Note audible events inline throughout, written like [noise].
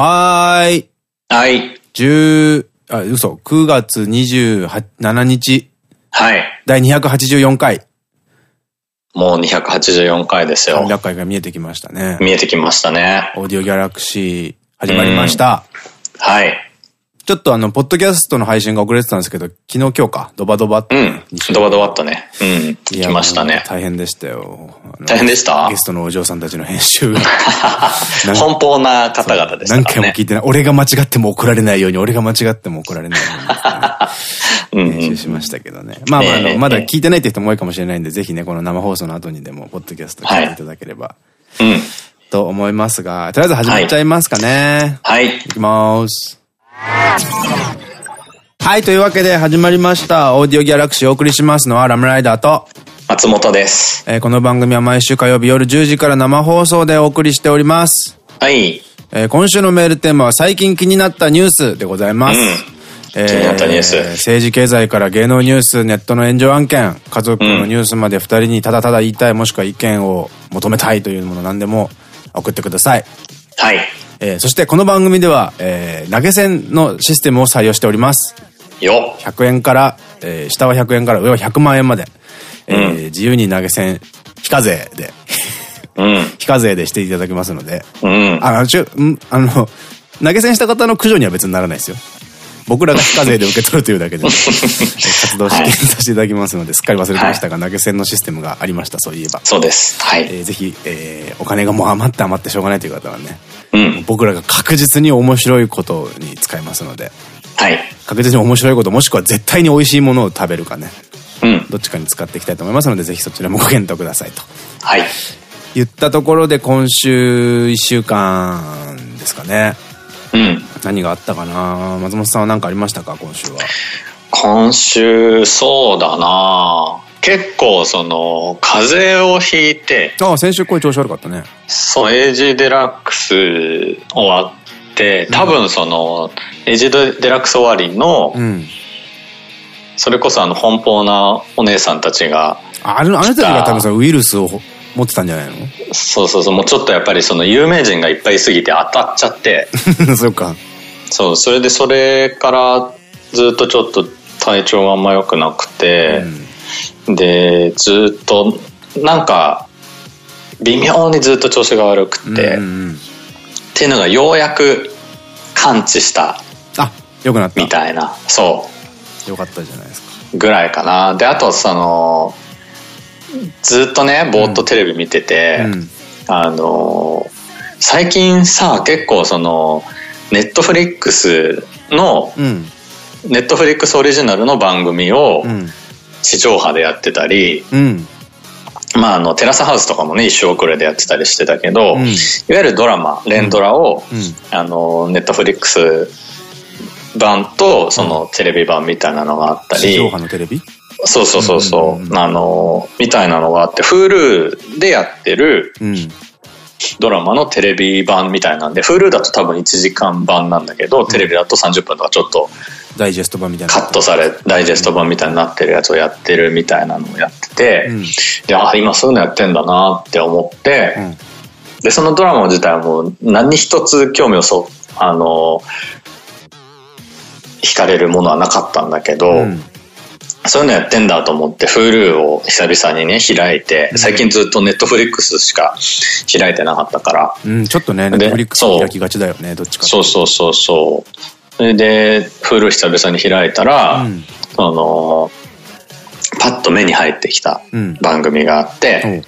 はーい。はい。10、あ、嘘。9月27日。はい。第284回。もう284回ですよ。300回が見えてきましたね。見えてきましたね。オーディオギャラクシー始まりました。はい。ちょっとあの、ポッドキャストの配信が遅れてたんですけど、昨日今日か、ドバドバってね、うん。ドバドバっとね。うん。来ましたね。大変でしたよ。大変でした？ゲストのお嬢さんたちの編集 [laughs] 奔放な方々でしたね。回も聞いてない。俺が間違っても怒られないように、俺が間違っても怒られないように、うん編集しましたけどね。まあまあ、あの、ええまだ聞いてないって人も多いかもしれないんで、ぜひね、この生放送の後にでも、ポッドキャスト聞いていただければ、うん。と思いますが、とりあえず始まっちゃいますかね。はい。いきます。はい、というわけで始まりました。オーディオギャラクシーをお送りしますのはラムライダーと、松本です。えーこの番組は毎週火曜日夜10時から生放送でお送りしております。はい。えー今週のメールテーマは最近気になったニュースでございます。うんえ気になったニュース政治経済から芸能ニュース、ネットの炎上案件、家族のニュースまで二人にただただ言いたい、もしくは意見を求めたいというもの何でも送ってください。はい。えーそしてこの番組では、えー投げ銭のシステムを採用しております。よ。100円から、えー下は100円から上は100万円まで、えーうん自由に投げ銭、非課税で、うん。[laughs] 非課税でしていただけますので、うん。あの、ちょ、んあの、投げ銭した方の駆除には別にならないですよ。僕らが非課税で受け取るというだけで、[laughs] えー活動資金させていただきますので、すっかり忘れてましたが、投げ銭のシステムがありました、そういえば。そうです。はい。えーぜひ、えーお金がもう余って余ってしょうがないという方はね、うん。僕らが確実に面白いことに使いますので、はい。確実に面白いこと、もしくは絶対に美味しいものを食べるかね、うん。どっちかに使っていきたいと思いますので、ぜひそちらもご検討くださいと。はい。言ったところで今週1週間ですかね。うん。何があったかな？松本さんは何かありましたか？今週は。今週、そうだな結構、その、風邪をひいて、ああ、先週声調子悪かったね。そう、エイジデラックス終わって、多分その、エイジデラックス終わりの、うん。それこそあの、奔放なお姉さんたちが、ああの、あなたたちが多分さ、ウイルスを持ってたんじゃないそうそうそう、もうちょっとやっぱりその有名人がいっぱいいすぎて当たっちゃって、の [laughs] そうか。そう、それでそれからずっとちょっと体調があんま良くなくて、で、ずっと、なんか、微妙にずっと調子が悪くて、うんうんうん。っていうのがようやく感知した。あ、よくなった。みたいな、そう。よかったじゃないですか。ぐらいかな。であとそのずっとねぼーっとテレビ見てて、うん。あの最近さ結構そのネットフリックスのうん。ネットフリックスオリジナルの番組をうん。地上波でやってたり、うん。まあ、あのテラスハウスとかもね一生遅れでやってたりしてたけど、うんいわゆるドラマ連ドラを、うん。あのネットフリックス版とそのテレビ版みたいなのがあったり、地上波のテレビ？そうそうそうそう、あの、みたいなのがあって、Hulu でやってるうん。ドラマのテレビ版みたいなんで、Hulu だと多分1時間版なんだけど、テレビだと30分とかちょっとダイジェスト版みたいな。カットされ、ダイジェスト版みたいになってるやつをやってるみたいなのをやってて、うんで、あ、今そういうのやってんだなって思って、うん。で、そのドラマ自体はもう何一つ興味をそう、あの、惹かれるものはなかったんだけど、うん。そういうのやってんだと思って Hulu を久々にね開いて最近ずっと Netflix しか開いてなかったから。うん、ちょっとね、ネットフリックスそう。開きがちだよね、どっちかそうそうそうそうそれで Hulu 久々に開いたら、うん。あのパッと目に入ってきたうん。番組があって、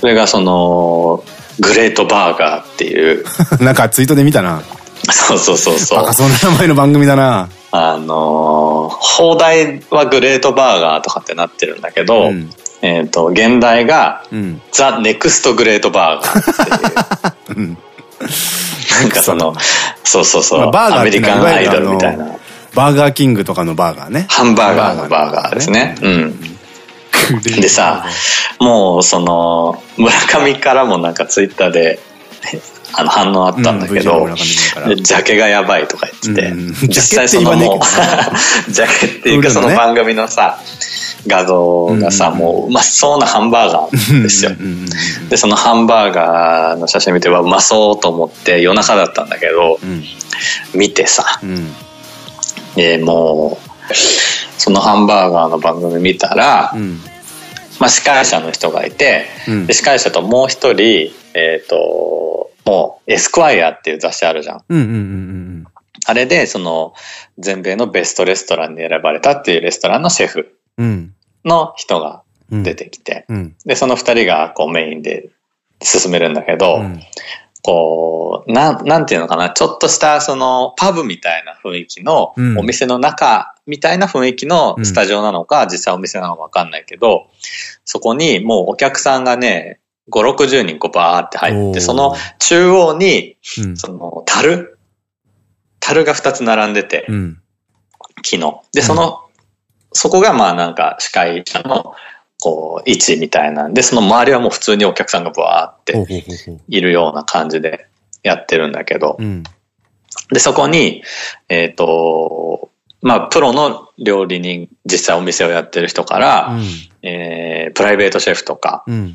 それがそのグレートバーガーっていう。[laughs] なんかツイートで見たな。そうそうそうそう。バカそうな名前の番組だな。あのー放題はグレートバーガーとかってなってるんだけど、うんえっ、と現代がうん。ザ・ネクスト・グレート・バーガーっていう。[laughs] うん。なんかその、そうそうそう、まあバーガーアメリカンアイドルみたいな。バーガーキングとかのバーガーね。ハンバーガーのバーガーですね。うん。ででさ、もうその、村上からもなんかツイッターで、あの反応あったんだけど、ジャケがやばいとか言って。て、うん。実際そのもう、[laughs] ジャケっていうかその番組のさ、画像がさ、もううまそうなハンバーガーですよ。で、そのハンバーガーの写真見てはうまそうと思って夜中だったんだけど、うん、見てさ、うん、でもう、そのハンバーガーの番組見たら、うん、まあ司会者の人がいて、で司会者ともう一人、えっ、ー、と、もうエスクワイアっていう雑誌あるじゃん。あれで、その、全米のベストレストランに選ばれたっていうレストランのシェフの人が出てきて、うん。うん、で、その二人がこうメインで進めるんだけど、うん、こう、なん、なんていうのかな、ちょっとしたそのパブみたいな雰囲気の、お店の中みたいな雰囲気のスタジオなのか、実際お店なのかわかんないけど、そこにもうお客さんがね、5、60人こうバーって入って、その中央に、その、樽？樽が2つ並んでて、うん、木の。で、その、そこがまあなんか司会者のこう位置みたいなんで、その周りはもう普通にお客さんがブワーっているような感じでやってるんだけど、で、そこに、えっ、ー、と、まあ、プロの料理人、実際お店をやってる人から、うん、えー、プライベートシェフとか、うん、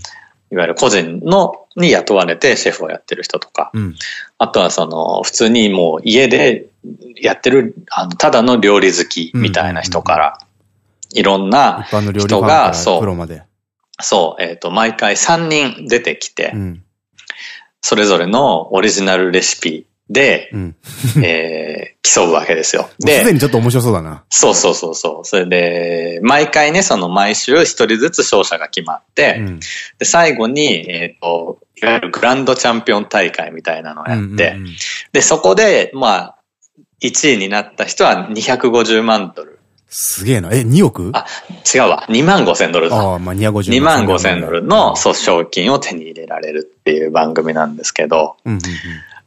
いわゆる個人の、に雇われてシェフをやってる人とか、うん、あとはその、普通にもう家でやってる、あの、ただの料理好きみたいな人から、いろんな人が、そう、そう、えっ、ー、と、毎回3人出てきて、うん、それぞれのオリジナルレシピで、うん、えー、[laughs] 競うわけですよ。で、すでにちょっと面白そうだな。そうそうそうそう。それで、毎回ね、その毎週一人ずつ勝者が決まって、うん、で、最後に、えっ、ー、と、いわゆるグランドチャンピオン大会みたいなのをやって、で、そこで、まあ、1位になった人は250万ドル。すげえな。え、2億？あ、違うわ。2万5千ドルだ。ああ、まあ250 2万5千ドルの、そう、賞金を手に入れられるっていう番組なんですけど、うんうんうん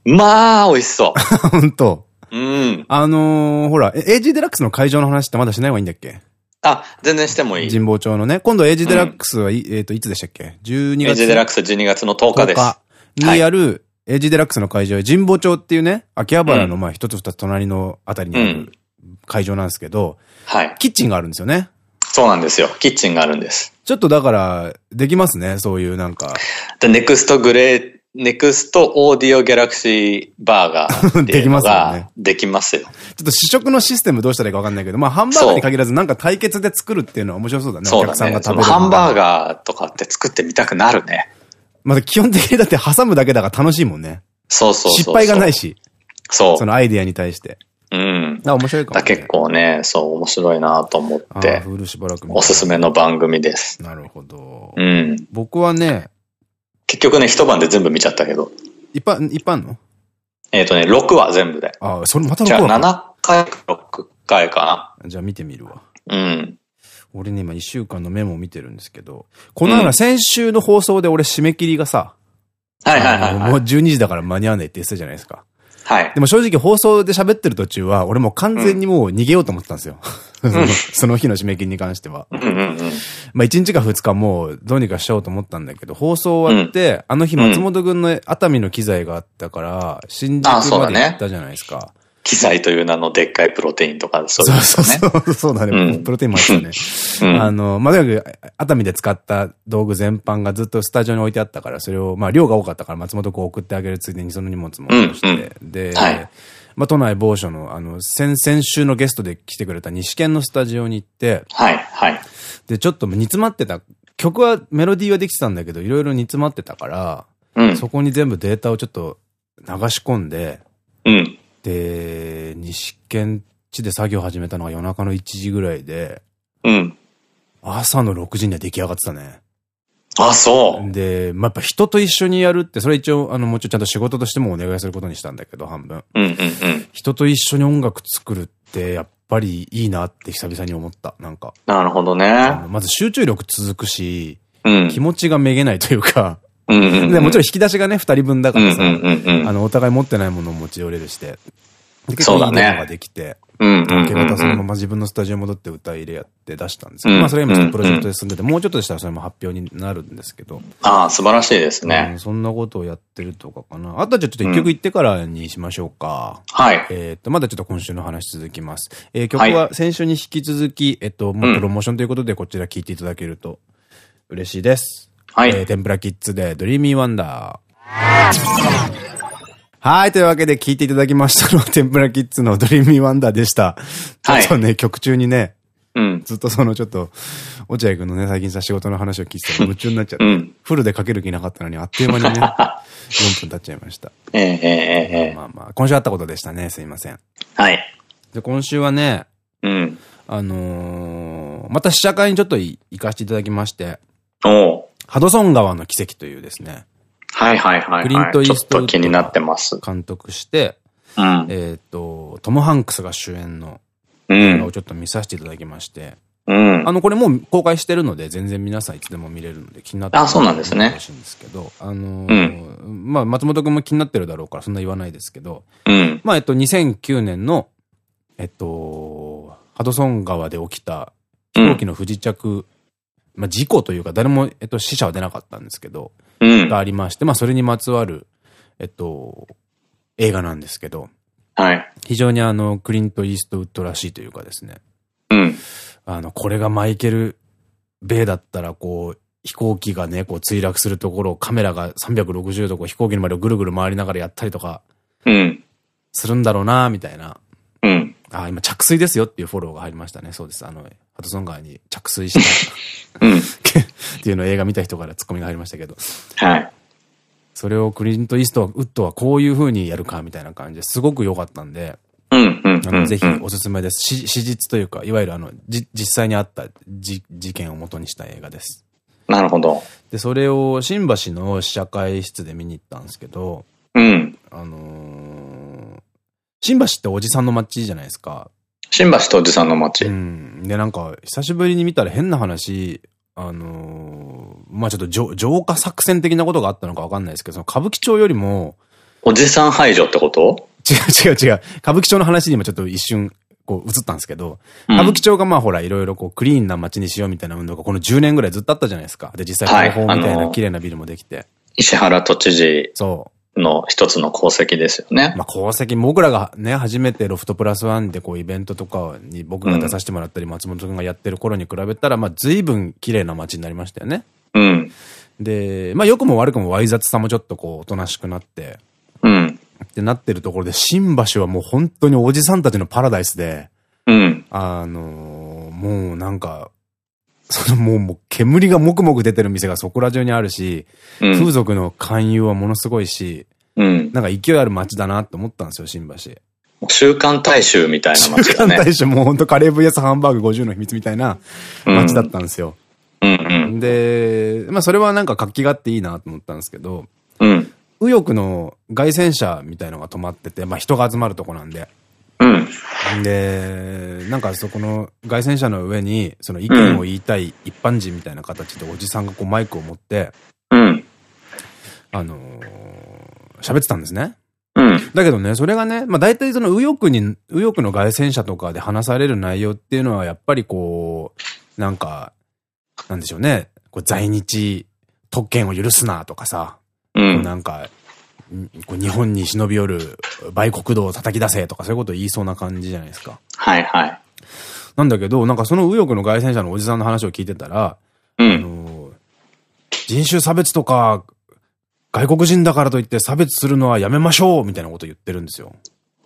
まあ、美味しそう。[laughs] 本当うん。あのー、ほら、 AGデラックスの会場の話ってまだしない方がいいんだっけ？あ、全然してもいい。神保町のね。今度 AGデラックスは、うん、えっ、ー、と、いつでしたっけ ?12 月。 AGデラックス12月の10日です。10日にやる、 AGデラックスの会場は神保町っていうね、秋葉原のまあ一つ二つ隣のあたりにある会場なんですけど、はい。キッチンがあるんですよね。そうなんですよ。キッチンがあるんです。ちょっとだから、できますね。そういうなんか。The Next Great ネクストオーディオギャラクシーバーガー [laughs] っていうのができますよ。ちょっと試食のシステムどうしたらいいかわかんないけど、まあハンバーガーに限らずなんか対決で作るっていうのは面白そうだね。そうだね。ハンバーガーとかって作ってみたくなるね。まあ基本的にだって挟むだけだから楽しいもんね。そうそう失敗がないし。そう。そのアイディアに対して。うん。面白いかも、ね、結構ね、そう、面白いなと思って。おすすめの番組です。なるほど。うん。僕はね、結局ね、一晩で全部見ちゃったけど。いっぱい、いっぱいあんの？えっとね、6話全部で。ああ、それまた6話じゃあ7回か6回かな。じゃあ見てみるわ。うん。俺ね、今1週間のメモを見てるんですけど、この前先週の放送で俺締め切りがさ、はいはいはい、もう12時だから間に合わないって言ってたじゃないですか。はい。でも正直放送で喋ってる途中は、俺もう完全にもう逃げようと思ってたんですよ。うん、その日の締め切りに関しては。まあ1日か2日もうどうにかしようと思ったんだけど、放送終わって、うん、あの日松本君の熱海の機材があったから、新宿まで行ったじゃないですか。機材という名のでっかいプロテインとか、そういうね。そうそうそうだね。うん、プロテインもあったね。うん、あの、まあ、とにかく、熱海で使った道具全般がずっとスタジオに置いてあったから、それを、まあ、量が多かったから松本君送ってあげるついでにその荷物も落として、うん、で、はい、まあ、都内某所の、あの、先々週のゲストで来てくれた西県のスタジオに行って、はい、はい。で、ちょっと煮詰まってた、曲は、メロディーはできてたんだけど、いろいろ煮詰まってたから、うん、そこに全部データをちょっと流し込んで、うん。で、西県地で作業始めたのが夜中の1時ぐらいで、うん。朝の6時には出来上がってたね。あ、そう。で、まあ、やっぱ人と一緒にやるって、それ一応、あの、もうちょっとちゃんと仕事としてもお願いすることにしたんだけど、半分。うんうんうん。人と一緒に音楽作るって、やっぱりいいなって久々に思った。なんか。なるほどね。まず集中力続くし、うん、気持ちがめげないというか、でもちろん引き出しがね、二人分だからさ、あの、お互い持ってないものを持ち寄れるして。そうだね。ができて。うん明け方そのまま自分のスタジオ戻って歌入れやって出したんですけど、まあそれは今ちょっとプロジェクトで進んでて、もうちょっとでしたらそれも発表になるんですけど。ああ、素晴らしいですうねん。そんなことをやってるとかかな。あとはじゃあちょっと一曲言ってからにしましょうか。はい。えっと、まだちょっと今週の話続きます。えー曲は先週に引き続き、えっと、もうプロモーションということでこちら聞いていただけると嬉しいです。はいえー TEMPURA KIDZでドリーミーワンダー。はい。というわけで聞いていただきましたのは、[laughs] TEMPURA KIDZのドリーミーワンダーでした。はいちょっとね、曲中にね、うん。ずっとそのちょっと、落合くんのね、最近さ、仕事の話を聞いてたら [laughs] 夢中になっちゃって、うんフルでかける気なかったのに、あっという間にね、[laughs] 4分経っちゃいました。ええええええまあまあ、今週あったことでしたね、すいません。はい。で、今週はね、うん。あのーまた試写会にちょっとい行かせていただきまして、おうハドソン川の奇跡というですね、はいはいはい、クリントイーストウッドがと気になってます。監督して、うん。えっと、トム・ハンクスが主演のうん映画を。ちょっと見させていただきまして、うん。あの、これもう公開してるので、全然皆さんいつでも見れるので気になってあそうなんですねほしいんですけど、あのーまあ、松本くんも気になってるだろうからそんな言わないですけど、うん。まあ、えっと、2009年の、えっと、ハドソン川で起きた飛行機の不時着、まあ、事故というか、誰も、えっと、死者は出なかったんですけど、うん。がありまして、まあ、それにまつわる、えっと、映画なんですけど、はい。非常にあの、クリント・イーストウッドらしいというかですね、うん。あの、これがマイケル・ベイだったら、こう、飛行機がね、こう墜落するところをカメラが360度こう飛行機の周りをぐるぐる回りながらやったりとかうん。するんだろうな、みたいな。うん。あ、今着水ですよっていうフォローが入りましたね。そうです。あの、ハドソン川に着水したうん。[laughs] っていうのを映画見た人からツッコミが入りましたけど。はい。それをクリント・イーストウッドはこういう風にやるかみたいな感じですごく良かったんで、うん。うん。あの、ぜひおすすめです。し史実というか、いわゆるあの、じ、実際にあったじ事件を元にした映画です。なるほど。で、それを新橋の試写会室で見に行ったんですけど、うん。あのー新橋っておじさんの街じゃないですか。新橋とおじさんの街。うん。で、なんか、久しぶりに見たら変な話、あのーまあちょっと浄浄化作戦的なことがあったのかわかんないですけど、その歌舞伎町よりも、おじさん排除ってこと？違う違う違う、歌舞伎町の話にもちょっと一瞬、こう映ったんですけど、うん歌舞伎街がまあほらいろいろこうクリーンな街にしようみたいな運動がこの10年ぐらいずっとあったじゃないですか。で、実際東宝みたいな綺麗なビルもできて。石原都知事そう。の一つの功績ですよね。まあ、功績、僕らがね、初めてロフトプラスワンでこうイベントとかに僕が出させてもらったり、松本くんがやってる頃に比べたら、まあ、随分綺麗な街になりましたよね。うん。で、まあ、良くも悪くもワイ雑さもちょっとこう、おとなしくなって、うん。ってなってるところで、新橋はもう本当におじさんたちのパラダイスで、うん。あのーもうなんか、そのもう、もう煙がもくもく出てる店がそこら中にあるし、うん。風俗の勧誘はものすごいし、うん。なんか勢いある街だなって思ったんですよ、新橋。週刊大衆みたいな街週だね。刊大使もうほんとカレー VS ハンバーグ50の秘密みたいな街だったんですよ。で、まあそれはなんか活気があっていいなと思ったんですけど、うん。右翼の凱旋車みたいのが止まってて、まあ人が集まるとこなんで。うん。で、なんかそこの凱旋車の上に、その意見を言いたい一般人みたいな形でおじさんがこうマイクを持って、うん。あのー喋ってたんですね。うん。だけどね、それがね、まあ大体その右翼に、右翼の凱旋者とかで話される内容っていうのはやっぱりこう、なんか、なんでしょうね、こう在日特権を許すなとかさ、うん。なんか、んこう日本に忍び寄る売国道を叩き出せとかそういうことを言いそうな感じじゃないですか。はいはい。なんだけど、なんかその右翼の凱旋者のおじさんの話を聞いてたら、あうん。の、人種差別とか、外国人だからといって差別するのはやめましょうみたいなこと言ってるんですよ。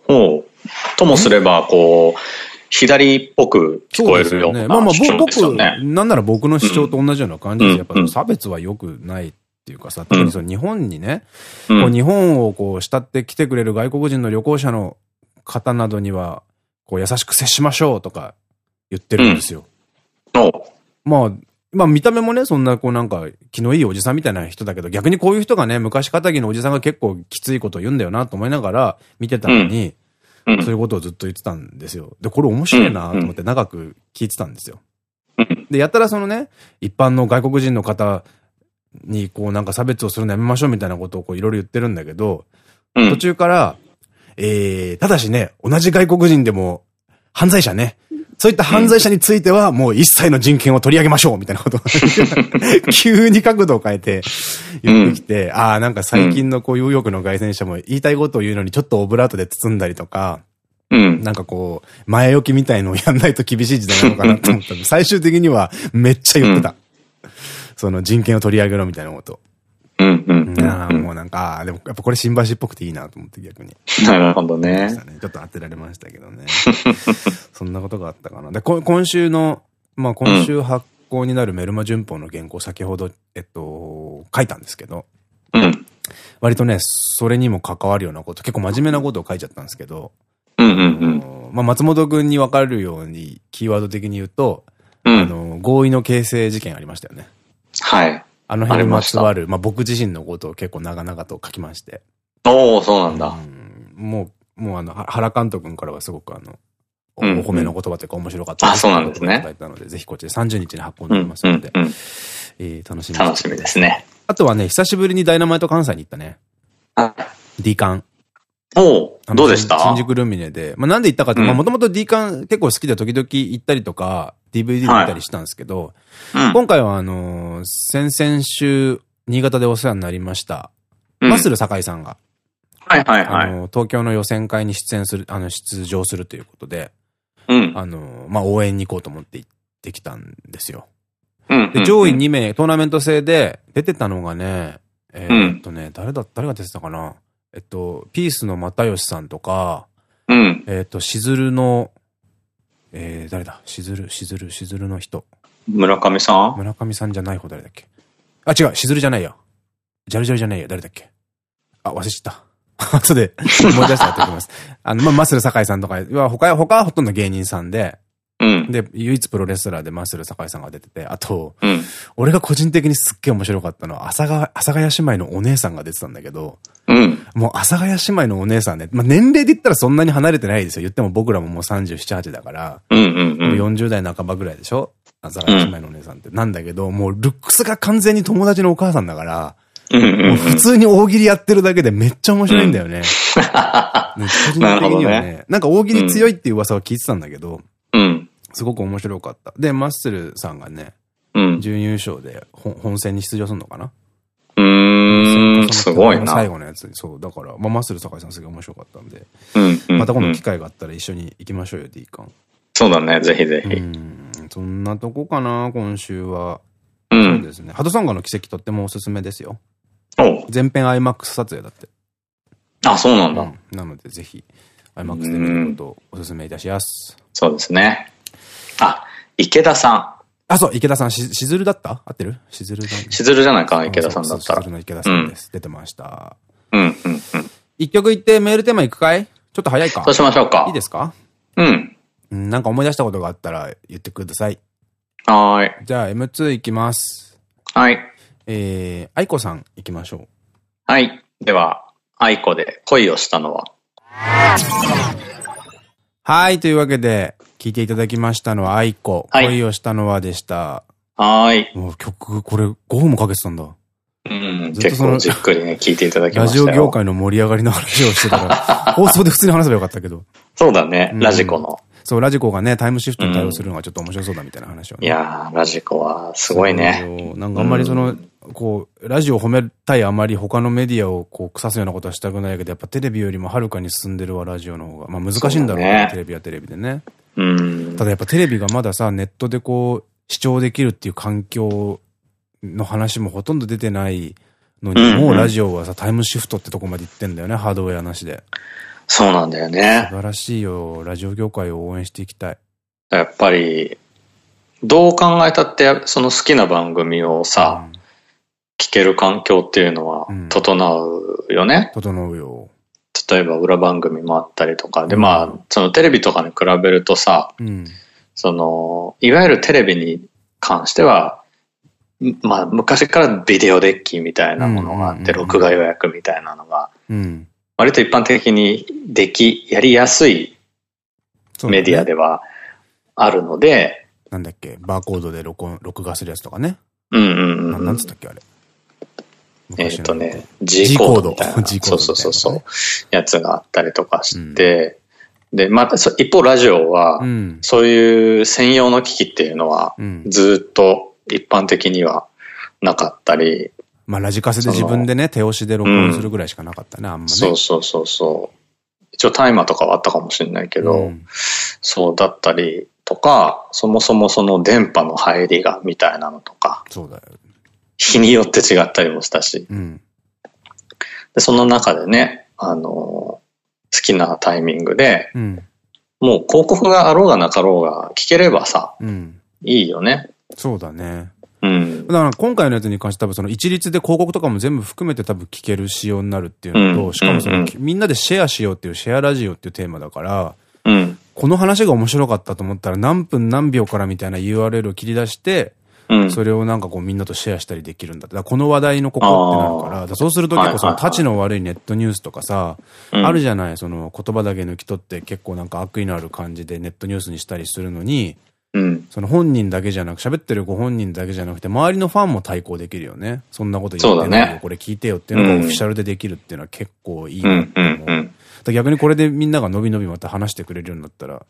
ほう。ともすれば、こう、左っぽく聞こえるようなまあまあ、僕。なんなら僕の主張と同じような感じです。うんやっぱ差別は良くないっていうかさ、特にその日本にね、うん。こう日本をこう慕って来てくれる外国人の旅行者の方などには、こう優しく接しましょうとか言ってるんですよ。おまあ、まあ見た目もね、そんなこうなんか気のいいおじさんみたいな人だけど、逆にこういう人がね、昔仇のおじさんが結構きついことを言うんだよなと思いながら見てたのに、うん。そういうことをずっと言ってたんですよ。で、これ面白いなと思って長く聞いてたんですよ。うん。で、やったらそのね、一般の外国人の方にこうなんか差別をするのやめましょうみたいなことをこういろいろ言ってるんだけど、うん途中から、えー、ただしね、同じ外国人でも犯罪者ね。そういった犯罪者については、もう一切の人権を取り上げましょうみたいなことを [laughs] 急に角度を変えて言ってきて、うん、ああ、なんか最近のこう、ニューヨークの外戦者も言いたいことを言うのにちょっとオブラートで包んだりとか、うん。なんかこう、前置きみたいのをやんないと厳しい時代なのかなと思ったんで、最終的にはめっちゃ言ってた。うん、その人権を取り上げろみたいなこと。うんうんうん、ああ、もうなんか、でもやっぱこれ新橋っぽくていいなと思って逆に。なるほどね。ちょっと当てられましたけどね。[laughs] そんなことがあったかな。で、今週の、まあ今週発行になるメルマ旬報の原稿先ほど、えっと、書いたんですけど、うん。割とね、それにも関わるようなこと、結構真面目なことを書いちゃったんですけど、うんうんうん。まあ松本くんにわかるように、キーワード的に言うと、うん、あの、合意の形成事件ありましたよね。はい。あの辺にまつわる、まあ僕自身のことを結構長々と書きまして。おおそうなんだ。うん、もう、もうあの、原監督からはすごくあの、お褒めの言葉というか面白かったあ、そうなんですね。いただいたので、ぜひこっちで30日に発行になりますので、え楽しみ楽しみですね。あとはね、久しぶりにダイナマイト関西に行ったね。はい。D カン。おどうでした？新宿ルミネで。まあなんで行ったかって、まあもともと D カン結構好きで時々行ったりとか、DVD で見たりしたんですけど、今回はあの先々週、新潟でお世話になりました。うん、マッスル酒井さんが。はいはいはい。あの、東京の予選会に出演する、あの、出場するということで、うん。あの、まあ、応援に行こうと思って行ってきたんですよ。うん。で、上位2名、トーナメント制で出てたのがね、えー、っとね、誰だ、誰が出てたかな？えっと、ピースの又吉さんとか、うん。えっと、しずるの、えー、誰だ？しずる、しずる、しずるの人。村上さん？村上さんじゃない方誰だっけ？あ、違う、しずるじゃないよ。ジャルジャルじゃないよ。誰だっけ？あ、忘れちゃった。[laughs] 後で思い出したらやっておきます。あの、まあ、マッスル酒井さんとかは、他、他はほとんど芸人さんで、うん、で、唯一プロレスラーでマッスル酒井さんが出てて、あと、うん、俺が個人的にすっげえ面白かったのは、阿佐ヶ谷姉妹のお姉さんが出てたんだけど、うん、もう阿佐ヶ谷姉妹のお姉さんね、まあ、年齢で言ったらそんなに離れてないですよ。言っても僕らももう37、8だから、40代半ばぐらいでしょ？阿佐ヶ谷姉妹のお姉さんって。なんだけど、もうルックスが完全に友達のお母さんだから、もう普通に大喜利やってるだけでめっちゃ面白いんだよね。個人的には [laughs] ね。なんか大喜利強いっていう噂は聞いてたんだけど、うん、すごく面白かった。で、マッスルさんがね、うん、準優勝で本戦に出場するのかな？うん、すごいな。最後のやつに、そう。だから、まあ、マッスル酒井さんすげえ面白かったんで、また今度機会があったら一緒に行きましょうよ、D 館。そうだね、ぜひぜひ。うん、そんなとこかな、今週は。うん。そうですね。ハドソンガの奇跡とってもおすすめですよ。お全編 IMAX 撮影だって。あ、そうなんだ。うん、なので、ぜひ、IMAX で見ることをおすすめいたします。そうですね。あ、池田さん。あ、そう、池田さん、し、しずるだった？合ってる？しずるだ、しずるじゃないか池田さんだったら。しずるの池田さんです。出てました。うん、うん、うん。一曲言ってメールテーマいくかい？ちょっと早いか？そうしましょうか。いいですか？うん。なんか思い出したことがあったら言ってください。はい。じゃあ M2 いきます。はい。えー、愛子さんいきましょう。はい。では、愛子で恋をしたのは？はい。というわけで、聞いていただきましたのは愛子、はい、恋をしたのはでした。はい。もう曲、これ5分もかけてたんだ。うん、ずっとそのじっくりね、聞いていただきましたラジオ業界の盛り上がりの話をしてたら、[laughs] 放送で普通に話せばよかったけど。そうだね、ラジコの。そう、ラジコがね、タイムシフトに対応するのがちょっと面白そうだみたいな話を、ね、いやー、ラジコはすごいね。なんかあんまりその、こう、ラジオを褒めたいあまり他のメディアをこう、腐すようなことはしたくないけど、やっぱテレビよりもはるかに進んでるわ、ラジオの方が。まあ難しいんだろうね、ねテレビはテレビでね。うん。ただやっぱテレビがまださ、ネットでこう、視聴できるっていう環境の話もほとんど出てないのに、もうラジオはさ、タイムシフトってとこまで行ってんだよね、ハードウェアなしで。そうなんだよね。素晴らしいよ。ラジオ業界を応援していきたい。やっぱり、どう考えたって、その好きな番組をさ、うん、聞ける環境っていうのは整うよね？うん、整うよ。例えば裏番組もあったりとか。で、まあ、そのテレビとかに比べるとさ、うん、その、いわゆるテレビに関しては、まあ、昔からビデオデッキみたいなものがあって、録画予約みたいなのが、割と一般的にでき、やりやすいメディアではあるので、なんだっけ、バーコードで録音、録画するやつとかね。うんうんうん。なんつったっけ、あれ。えっとね、[laughs] G コードみたいな。G コード。そうそうそうそう。やつがあったりとかして、で、また、一方ラジオは、うん、そういう専用の機器っていうのは、ずっと一般的にはなかったり。まあ、ラジカセで自分でね、手押しで録音するぐらいしかなかったね、あんまね。そうそうそうそう。一応タイマーとかはあったかもしれないけど、うん、そうだったりとか、そもそもその電波の入りがみたいなのとか、そうだよ。日によって違ったりもしたし、うん、でその中でね、あの好きなタイミングで、うん、もう広告があろうがなかろうが聞ければさ、うん、いいよね。そうだね。うん。だから今回のやつに関して多分その一律で広告とかも全部含めて多分聞ける仕様になるっていうのと、しかもそのみんなでシェアしようっていうシェアラジオっていうテーマだから、うん、この話が面白かったと思ったら何分何秒からみたいな URL を切り出して、それをなんかこうみんなとシェアしたりできるんだって。この話題のここってなるから、からそうすると結構その立ちの悪いネットニュースとかさ、あるじゃない、その言葉だけ抜き取って結構なんか悪意のある感じでネットニュースにしたりするのに、うん、その本人だけじゃなく、喋ってるご本人だけじゃなくて、周りのファンも対抗できるよね。そんなこと言ってないよ、ね、これ聞いてよっていうのがオフィシャルでできるっていうのは結構いいなって思う。逆にこれでみんなが伸び伸びまた話してくれるようになったら、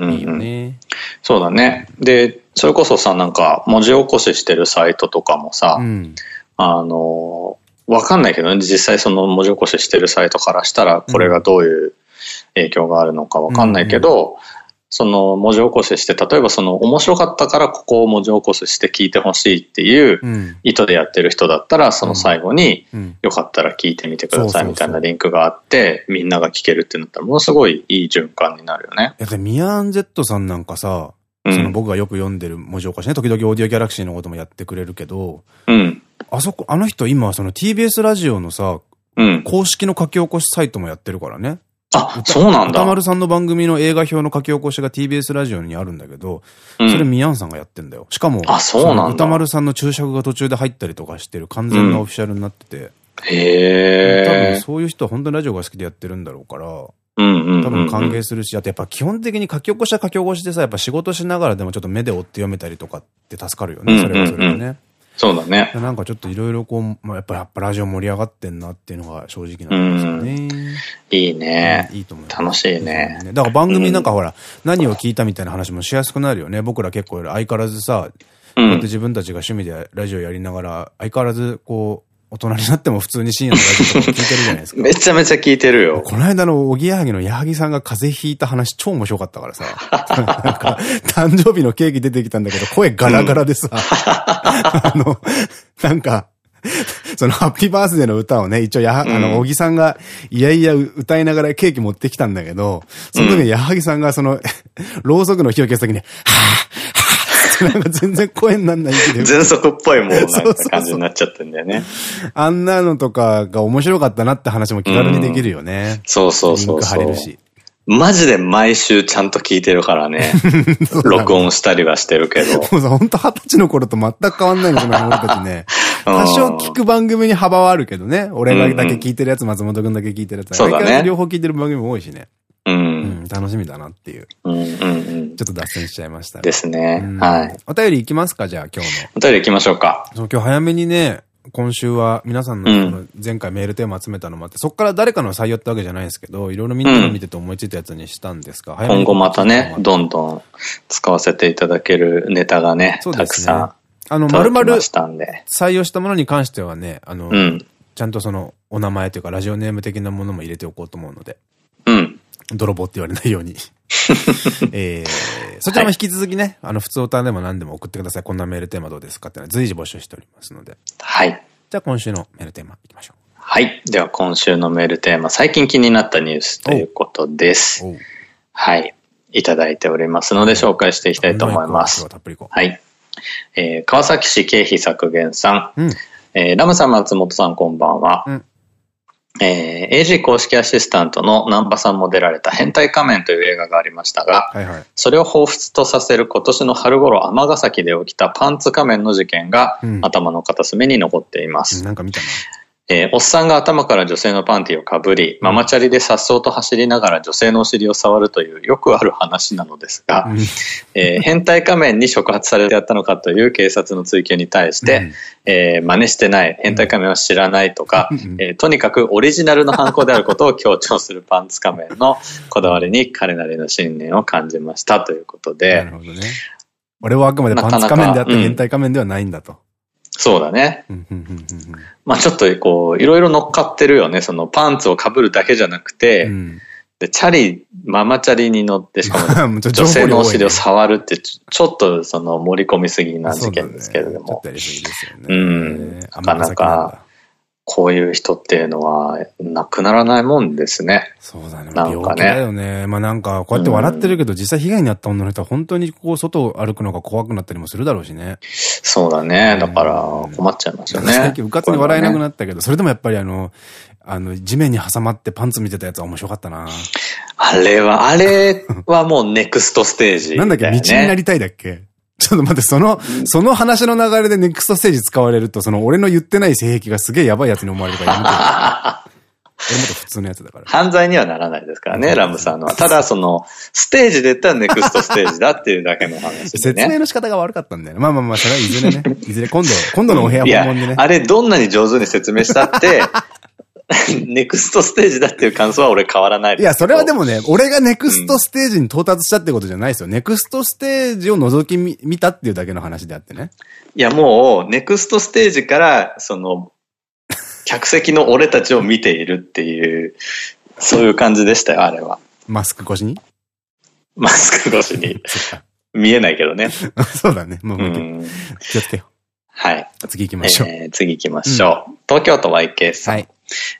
いいよね。そうだね。で、それこそさ、なんか、文字起こししてるサイトとかもさ、うん、あの、わかんないけどね、実際その文字起こししてるサイトからしたら、これがどういう影響があるのかわかんないけど、その文字起こしして、例えばその面白かったからここを文字起こしして聞いてほしいっていう意図でやってる人だったら、その最後によかったら聞いてみてくださいみたいなリンクがあって、みんなが聞けるってなったらものすごいいい循環になるよね。ミヤン Z さんなんかさ、その僕がよく読んでる文字起こしね、時々オーディオギャラクシーのこともやってくれるけど、うん。あそこ、あの人今その TBS ラジオのさ、うん、公式の書き起こしサイトもやってるからね。あ、そうなんだ。歌丸さんの番組の映画表の書き起こしが TBS ラジオにあるんだけど、それミヤンさんがやってんだよ。しかも、あ、そうなんだ。歌丸さんの注釈が途中で入ったりとかしてる完全なオフィシャルになってて。へえ。多分そういう人は本当にラジオが好きでやってるんだろうから、多分歓迎するし、あとやっぱ基本的に書き起こしは書き起こしでさ、やっぱ仕事しながらでもちょっと目で追って読めたりとかって助かるよね、それはそれでね。そうだね。なんかちょっといろいろこう、まあ、やっぱやっぱラジオ盛り上がってんなっていうのが正直なんですよね。いいね。いいと思います。楽しいね。だから番組なんかほら、何を聞いたみたいな話もしやすくなるよね。僕ら結構相変わらずさ、こうやって自分たちが趣味でラジオやりながら、相変わらずこう、大人になっても普通に深夜のラジオとか聞いてるじゃないですか。めちゃめちゃ聞いてるよ。この間のおぎやはぎの矢作さんが風邪ひいた話超面白かったからさ。なんか、誕生日のケーキ出てきたんだけど、声ガラガラでさ、うん、あの、なんか、そのハッピーバースデーの歌をね、一応や、あの、小木さんが、いやいや歌いながらケーキ持ってきたんだけど、その時に矢作さんがその、ろうそくの火を消す時に、はぁ、[laughs] なんか全然声になんないけど。全速っぽいもうなんか感じになっちゃってんだよね。あんなのとかが面白かったなって話も気軽にできるよね。そうそうそう貼れるし。マジで毎週ちゃんと聞いてるからね。[laughs] 録音したりはしてるけど。もうさ、ほんと二十歳の頃と全く変わんないの、その俺たちね。[laughs] 多少聞く番組に幅はあるけどね。俺だけ聞いてるやつ、松本くんだけ聞いてるやつ。そうだね。両方聞いてる番組も多いしね。うん。楽しみだなっていう。うんうんうん。ちょっと脱線しちゃいましたですね。はい。お便り行きますかじゃあ今日の。お便り行きましょうか。そう、今日早めにね、今週は皆さんの前回メールテーマ集めたのもあって、そこから誰かの採用ってわけじゃないですけど、いろいろみんなの見てて思いついたやつにしたんですか、今後またね、どんどん使わせていただけるネタがね、たくさん。あの、まるまる採用したものに関してはね、あの、ちゃんとそのお名前というかラジオネーム的なものも入れておこうと思うので。うん。泥棒って言われないように [laughs] えー、そちらも引き続きね、はい、あの、普通歌でも何でも送ってください。こんなメールテーマどうですかってのは随時募集しておりますので。はい。じゃあ今週のメールテーマいきましょう。はい。では今週のメールテーマ、最近気になったニュースということです。はい。いただいておりますので紹介していきたいと思います。はい。えー、川崎市経費削減さん。うん、えー、ラムさん、松本さん、こんばんは。うんえー、AG 公式アシスタントの南波さんも出られた変態仮面という映画がありましたが、はいはい、それを彷彿とさせる今年の春頃尼崎で起きたパンツ仮面の事件が、うん、頭の片隅に残っています。なんか見たな。えーおっさんが頭から女性のパンティをかぶり、ママチャリで颯爽と走りながら女性のお尻を触るというよくある話なのですが、えー [laughs] 変態仮面に触発されてやったのかという警察の追及に対して、うん。えー真似してない、変態仮面は知らないとか、うん。えーとにかくオリジナルの犯行であることを強調するパンツ仮面のこだわりに彼なりの信念を感じましたということなでる、ほどね。俺はあくまでパンツ仮面であって変態仮面ではないんだと。そうだね。まあちょっとこう、いろいろ乗っかってるよね。そのパンツを被るだけじゃなくて、うんうんで、チャリ、ママチャリに乗って、しかも [laughs] 女性のお尻を情触るって、ちょっとその盛り込みすぎな事件ですけれども、ね。うんなかなかこういう人っていうのはなくならないもんですね。そうだね。なんかねだよね。まあなんか、こうやって笑ってるけど、実際被害に遭った女の人は本当にこう、外を歩くのが怖くなったりもするだろうしね。そうだね。だから困っちゃいますよね。最近、うかつに笑えなくっなったけど、それでもやっぱりあの、あの、地面に挟まってパンツ見てたやつは面白かったな。あれは、あれはもうネクストステージ、なんだっけ、道になりたいだっけ？ちょっと待って、その、その話の流れでネクストステージ使われると、その俺の言ってない性癖がすげえやばいやつに思われるからやめてよ。[laughs] 俺もっと普通のやつだから。犯罪にはならないですからね、ラムさんのは。ただ、その、ステージで言ったらネクストステージだっていうだけの話で説明ね。の仕方が悪かったんだよね。まあまあまあ、それはいずれね。いずれ今度、今度のお部屋訪問でね。、あれどんなに上手に説明したって、[laughs] [laughs] ネクストステージだっていう感想は俺変わらないいや、それはでも、もね、俺がネクストステージに到達したってことじゃないですよ。ネクストステージを覗き見見たっていうだけの話であってね。いやもう、ネクストステージから、その、客席の俺たちを見ているっていう、そういう感じでしたよ、あれは。マスク越しに？マスク越しに。見えないけどね。か。[laughs] そうだね。もう、うん。気をつけよはい。う。次行きましょう。えー次行きましょう。東京都 YK さん。はい。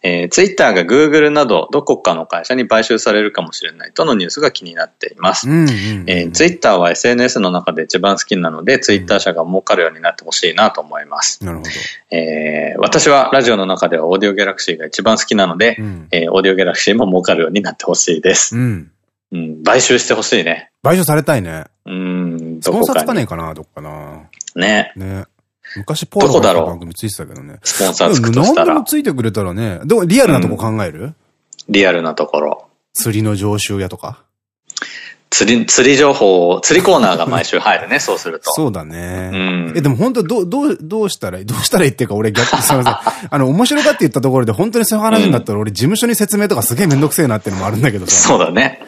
えー、ツイッターが Google などどこかの会社に買収されるかもしれないとのニュースが気になっています。ツイッターは SNS の中で一番好きなので、ツイッター社が儲かるようになってほしいなと思います。なるほど。えー、私はラジオの中ではオーディオギャラクシーが一番好きなので、うん。えー、オーディオギャラクシーも儲かるようになってほしいです。うん。うん、買収してほしいね。買収されたいね。うん、スポンサーつかねえに。かな、どっかな。ね。ね。昔ポーロがどこだろう？番組ついてたけどね。スポンサーつくと何したら、でもついてくれたらね。でもリアルなとこ考える？リアルなところ。釣りの常習屋とか？釣り、釣り情報、釣りコーナーが毎週入るね、[laughs] そうすると。そうだね。うんえ、でも本当どう、どう、どうしたらいい？どうしたらいいっていうか俺逆に [laughs] すみません。あの、面白がって言ったところで本当にそういう話になったら俺事務所に説明とかすげえめんどくせえなっていうのもあるんだけどさ。そうだね。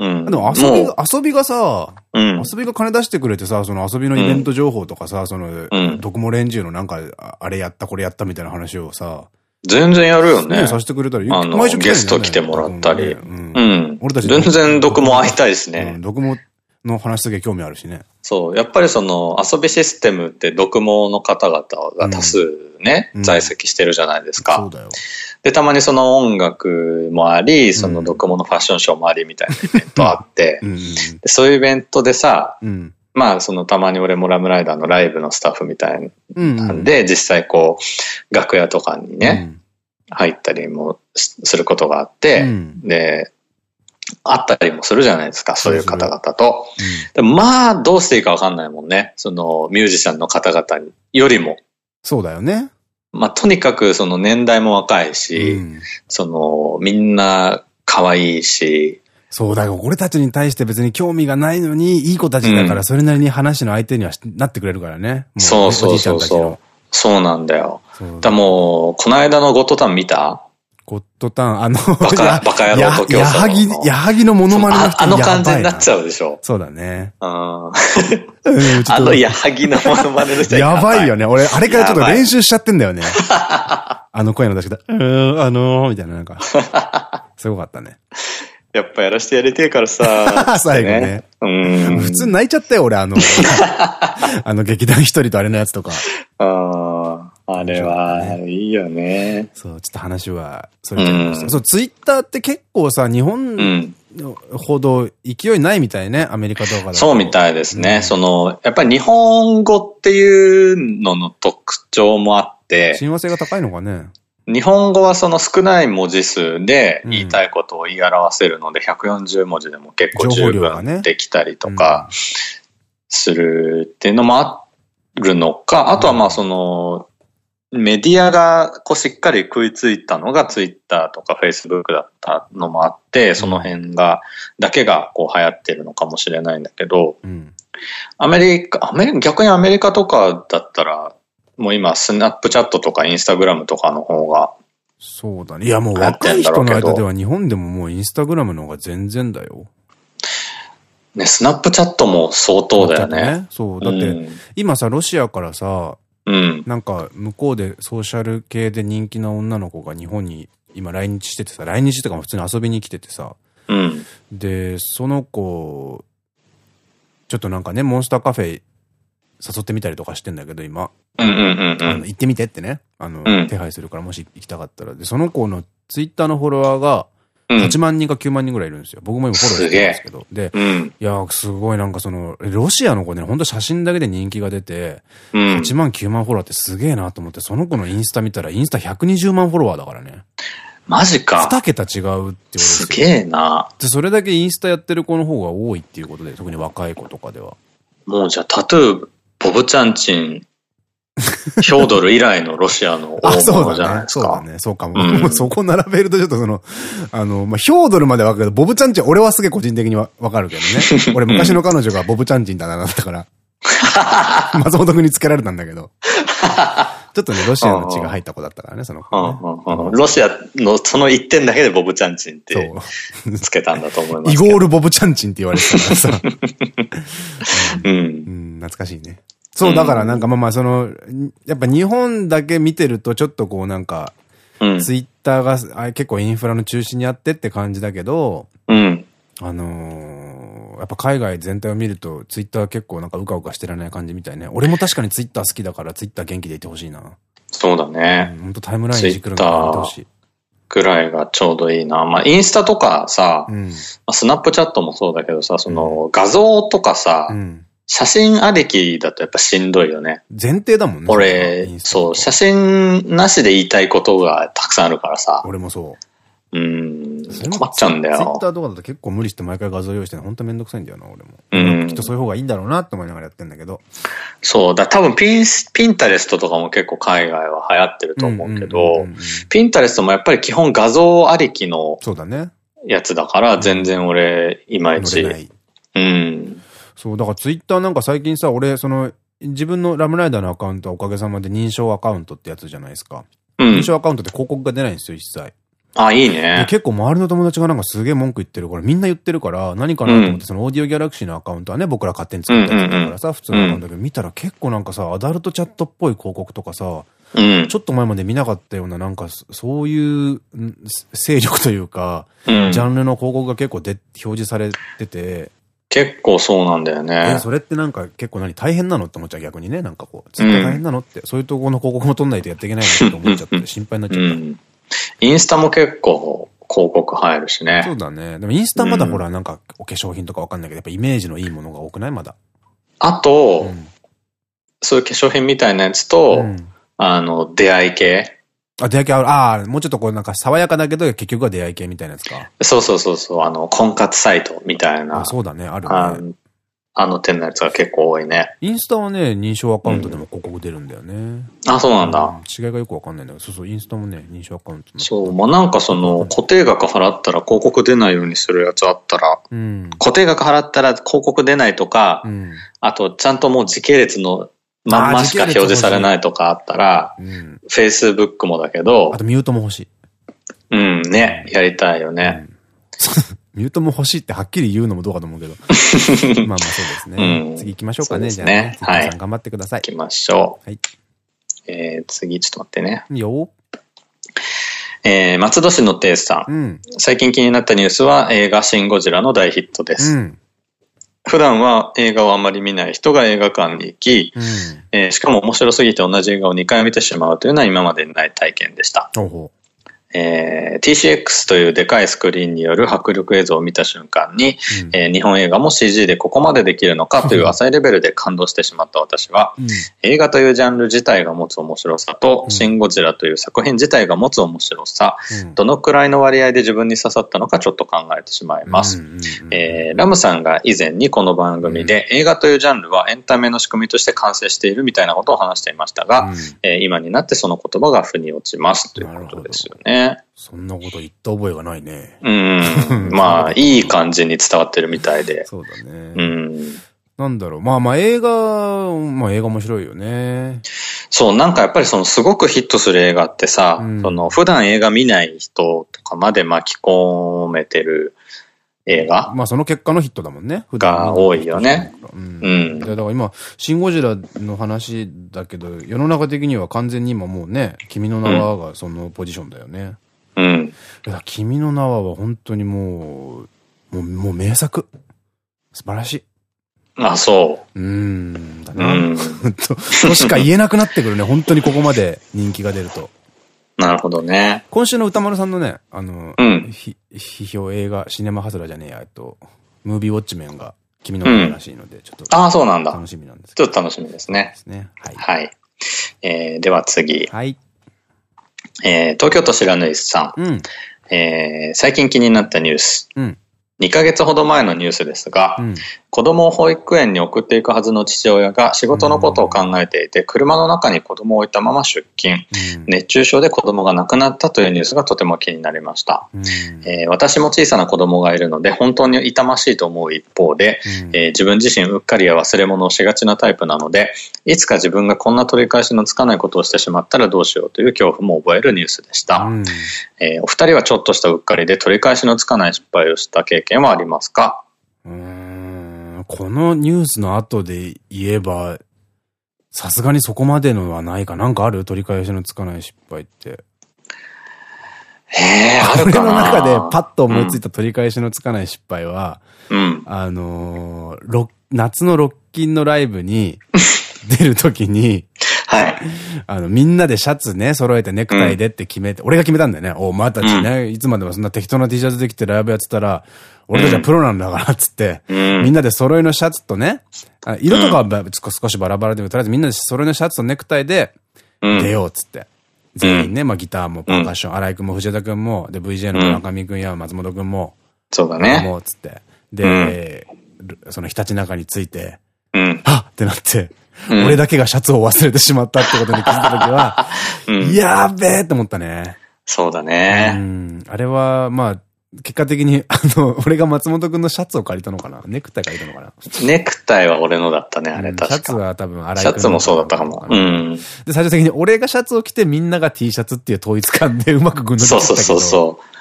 うん。でも遊びが、遊びがさ、うん。遊びが金出してくれてさ、その遊びのイベント情報とかさ、その、んドクモ連中のなんか、ああれやった、これやったみたいな話をさ、全然やるよねね、。させてくれたら、あの、毎週ゲスト来てもらったり。うんうん。俺たち全然毒も会いたいしうねん。。ドクモの話すげえ興味あるしね。そう。やっぱりその遊びシステムって毒網の方々が多数ね、うん在籍してるじゃないですそかう。だよ。で、たまにその音楽もあり、その毒網のファッションショーもありみたいな [laughs] イベントあってそういうイベントでさ、うん。うん。まあそのたまに俺もラムライダーのライブのスタッフみたいうん。なんで、実際こう、楽屋とかにね、入ったりもしすることがあって、うんで、会ったりもするじゃないですか、そういう方々と。まあ、どうしていいかわかんないもんね。その、ミュージシャンの方々よりも。そうだよね。まあ、とにかくその年代も若いし、うんその、みんな可愛いし、そうだよ。俺たちに対して別に興味がないのに、いい子たちだから、それなりに話の相手にはしなってくれるからね。もそうそうそうそう。そうなんだよ。だもう、この間のゴッドタン見た？ゴッドタン、あの、バカ、バカ野郎と競争のやはぎ、やはぎのモノマネの人ああの感じになっちゃう。でしょ。そうだね。[laughs] うん。あの矢作のモノマネの人は [laughs] やばいよね。俺、あれからちょっと練習しちゃってんだよね。[laughs] あの声の出し方。うーん、あのー、みたいななんか。すごかったね。やっぱやらしてやりてえからさ。最後ね。うん。普通泣いちゃったよ、俺、あの、あの劇団一人とあれのやつとか。ああ、あれは、いいよね。そう、ちょっと話は、それちゃいました。うんそう、ツイッターって結構さ、日う本ん。ほど勢いないみたいね、アメリカとかだとそうみたいですね。うんその、やっぱり日本語っていうのの特徴もあって、親和性が高いのかね。日本語はその少ない文字数でうん言いたいことを言い表せるので、140文字でも結構十分できたりとかするっていうのもあるのか、あとはまあその、メディアがこうしっかり食いついたのがツイッターとかフェイスブックだったのもあって、その辺が、だけがこう流行ってるのかもしれないんだけど、うん。アメリカ、アメリ逆にアメリカとかだったら、もう今スナップチャットとかインスタグラムとかの方が、そうだね。いや、もう若い人の間では日本でももうインスタグラムの方が全然だよ。ね、スナップチャットも相当だよね。そう。だって、うん今さ、ロシアからさ、うん。なんか向こうでソーシャル系で人気な女の子が日本に今来日しててさ、来日とかも普通に遊びに来ててさ、うん。で、その子、ちょっとなんかね、モンスターカフェ誘ってみたりとかしてんだけど、今。行ってみてってね。あの、うん手配するからもし行きたかったら。で、その子のツイッターのフォロワーがうん8万人か9万人ぐらいいるんですよ。僕も今フォローしてるんですけど。で、うん。いやー、すごいなんかその、ロシアの子ね、ほんと写真だけで人気が出て、うん。8万9万フォロワーってすげえなと思って、その子のインスタ見たら、インスタ120万フォロワーだからね。マジか。2桁違うってことです。げえな。で、それだけインスタやってる子の方が多いっていうことで、特に若い子とかでは。もうじゃあタトゥー、ボブチャンチン、[laughs] ヒョードル以来のロシアの大物じゃないですか。そうだね。そうかも。うんそこ並べるとちょっとその、あの、まあ、ヒョードルまでわかるけど、ボブチャンチン、俺はすげえ個人的にわわかるけどね。[laughs] 俺昔の彼女がボブチャンチンだなだったから、松本くんにつけられたんだけど。ちょっとね、ロシアの血が入った子だったからね、その子うんね、ロシアのその一点だけでボブチャンチンってそう。つけたんだと思いまイすけど。ゴール・ボブチャンチンって言われてたからさ。[laughs] う。うんん、懐かしいね。そう、だからなんかまあまあその、やっぱ日本だけ見てるとちょっとこうなんか、うん。ツイッターがあ結構インフラの中心にあってって感じだけど、うん。あのーやっぱ海外全体を見るとツイッター結構なんかうかうかしてられない感じみたいね。俺も確かにツイッター好きだからツイッター元気でいてほしいな。そうだうね。ん、ほんとタイムラインいじくるのやめてほしい。ぐらいがちょうどいいな。まあ、インスタとかさ、まうん。あスナップチャットもそうだけどさ、その画像とかさ、うん。写真ありきだとやっぱしんどいよね。前提だもんね。俺そう、と写真なしで言いたいことがたくさんあるからさ。俺もそう。うん困っちゃうんだツイッタよ。ーとかだと結構無理して毎回画像用意してるの本当めんどくさいんだよな、俺も。うんきっとそういう方がいいんだろうなって思いながらやってんだけど。そう。だ多分ピン、ピンタレストとかも結構海外は流行ってると思うけどピンタレストもやっぱり基本画像ありきのそうだね。やつだから、全然俺、いまいち。うん。そう、だからツイッターなんか最近さ、俺、その、自分のラムライダーのアカウントはおかげさまで認証アカウントってやつじゃないですか。うん。認証アカウントって広告が出ないんですよ、一切。あ、いいでね。結構周りの友達がなんかすげえ文句言ってるから、みんな言ってるから、何かなと思って、そのオーディオギャラクシーのアカウントはね、僕ら勝手に作ったやつだからさ、普通のアカウントだけど、見たら結構なんかさ、アダルトチャットっぽい広告とかさ、うん。ちょっと前まで見なかったような、なんか、そういう、ん勢力というか、うんジャンルの広告が結構で表示されてて、結構そうなんだよえ、ね。それってなんか結構何大変なのって思っちゃう逆にね。なんかこう、ツイッター大変なのって、そういうところの広告も取んないとやっていけないのって思っちゃって、[laughs] 心配になっちゃった。うん。インスタも結構広告入るしそうね。だね。でもインスタまだうんほら、なんかお化粧品とかわかんないけど、やっぱイメージのいいものが多くない？まだ。あと、うんそういう化粧品みたいなやつと、うんあの、出会い系。あ、出会い系ある。ああ、もうちょっとこうなんか爽やかだけど、結局は出会い系みたいなやつか。そうそうそうそう、あの、婚活サイトみたいなあ、、そうだね。あるね。あのあの点のやつが結構多いね。インスタはね、認証アカウントでも広告出るんだよね。あ、そうなんだ。うん違いがよくわかんないんだけど、そうそう、インスタもね、認証アカウントのそう、まあ、なんかその、固定額払ったら広告出ないようにするやつあったら、うん。固定額払ったら広告出ないとか、うん。あと、ちゃんともう時系列のまんましか表示されないとかあったら、うん。Facebook もだけどあ、とミュートも欲しい。うん、ね、やりたいよね。うん [laughs] ミュートも欲しいってはっきり言うのもどうかと思うけど。[laughs] まあまあそうですね。うん次行きましょうかね。ねじゃあね。はい頑張ってください。行きましょう。はい。えー、次、ちょっと待ってね。いいよ。えー、松戸市のテイさん。うん。最近気になったニュースは映画シン・ゴジラの大ヒットです。うん。普段は映画をあまり見ない人が映画館に行き、うん。えーしかも面白すぎて同じ映画を2回見てしまうというのは今までにない体験でした。ほうほえー、TCX というでかいスクリーンによる迫力映像を見た瞬間に、うん、えー、日本映画も CG でここまでできるのかという浅いレベルで感動してしまった私は、うん、映画というジャンル自体が持つ面白さと、うん、シン・ゴジラという作品自体が持つ面白さ、どのくらいの割合で自分に刺さったのかちょっと考えてしまいます。えラムさんが以前にこの番組で、映画というジャンルはエンタメの仕組みとして完成しているみたいなことを話していましたが、えー、今になってその言葉が腑に落ちますということですよね。そんなこと言った覚えがないね。うん。まあ、[laughs] いい感じに伝わってるみたいで。そうだね。うん。なんだろう。まあまあ映画、まあ映画面白いよね。そう、なんかやっぱりそのすごくヒットする映画ってさ、うん、その普段映画見ない人とかまで巻き込めてる映画？まあその結果のヒットだもんね。が多いよね。うん。うん、だから今、シン・ゴジラの話だけど、世の中的には完全に今もうね、君の名はがそのポジションだよね。うん。いや、君の名はは本当にもう、もう、もう名作。素晴らしい。あ、そう。うん。だな。うん。としか言えなくなってくるね。本当にここまで人気が出ると。なるほどね。今週の歌丸さんのね、あの、うん、批評映画、シネマハズラじゃねえや、えっと、ムービーウォッチメンが君の名らしいので、ちょっと。ああ、そうなんだ。楽しみなんですちょっと楽しみですね。ですね。はい。はい。えー、では次。はい。えー、東京都白縫さん。うん。えー、最近気になったニュース。うん。2ヶ月ほど前のニュースですが、うん、子供を保育園に送っていくはずの父親が仕事のことを考えていて、車の中に子供を置いたまま出勤、うん、熱中症で子供が亡くなったというニュースがとても気になりました、うん、えー、私も小さな子供がいるので、本当に痛ましいと思う一方で、えー、自分自身うっかりや忘れ物をしがちなタイプなので、いつか自分がこんな取り返しのつかないことをしてしまったらどうしようという恐怖も覚えるニュースでした。えー、お二人はちょっとしたうっかりで取り返しのつかない失敗をした経験はありますか？うんこのニュースの後で言えば、さすがにそこまでのはないか。なんかある？取り返しのつかない失敗って。へえ、あるかな俺の中でパッと思いついた取り返しのつかない失敗は、うん、あのー、夏のロッキンのライブに [laughs] 出るときに、はい。あの、みんなでシャツね、揃えてネクタイでって決めて、うん、俺が決めたんだよね。おお前たちね、うん、いつまでもそんな適当な T シャツできてライブやってたら、俺たちはプロなんだから、つって、うん、みんなで揃いのシャツとね、色とかは少しバラバラでも、とりあえずみんなで揃いのシャツとネクタイで出よう、つって。全員ね、まあギターもパーカッション、荒井くんも藤田くんも、で、VJ の村上くんや松本くんも、そうだね。もう、つって。で、そのひたち中について、はっってなって、俺だけがシャツを忘れてしまったってことに気づいたときは、[laughs] やーべーって思ったね。そうだね。あれは、まあ、結果的に、[laughs] あの、俺が松本くんのシャツを借りたのかな？ネクタイ借りたのかな？ネクタイは俺のだったね、あれ確か、シャツは多分荒井シャツもそうだったかも。うん。で、最終的に俺がシャツを着てみんなが T シャツっていう統一感でうまくぐんのそうそうそうそう。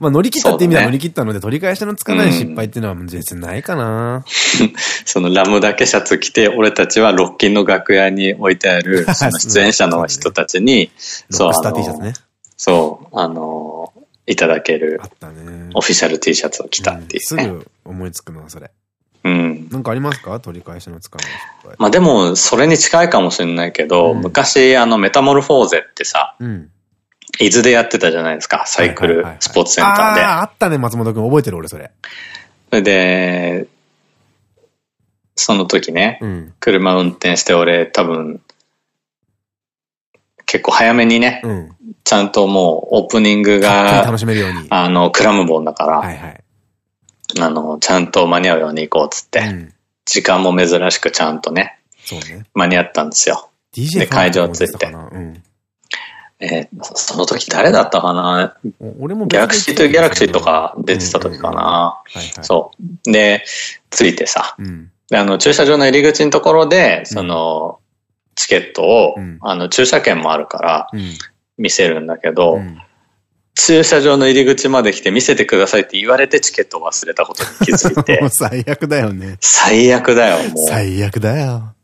まあ乗り切ったって意味では乗り切ったので、取り返しのつかない失敗っていうのは全然ないかな。そのラムだけシャツ着て、俺たちはロッキンの楽屋に置いてある、[laughs] その出演者の人たちに、そう。スター T シャツね。そう、あの、いただける、オフィシャル T シャツを着たっていう、すぐ思いつくのはそれ。うん。なんかありますか？取り返しのつかない失敗。まあでも、それに近いかもしれないけど、昔、あの、メタモルフォーゼってさ、伊豆でやってたじゃないですか、サイクルスポーツセンターで。ああったね、松本くん。覚えてる俺、それ。それで、その時ね、車運転して俺多分、結構早めにね、うん、ちゃんともうオープニングが、楽しめるように。あの、クラムボンだから、はいはい、あの、ちゃんと間に合うように行こうっつって、うん、時間も珍しくちゃんとね、ね。間に合ったんですよ。で、会場ついて。うん、えー、その時誰だったかな？俺もギャラクシーとギャラクシーとか出てた時かなそう。で、ついてさ、うん、で、あの、駐車場の入り口のところで、その、チケットを、うん、あの、駐車券もあるから、見せるんだけど、うん、駐車場の入り口まで来て見せてくださいって言われてチケットを忘れたことに気づいて。[laughs] もう最悪だよね。最悪だよ、もう。最悪だよ。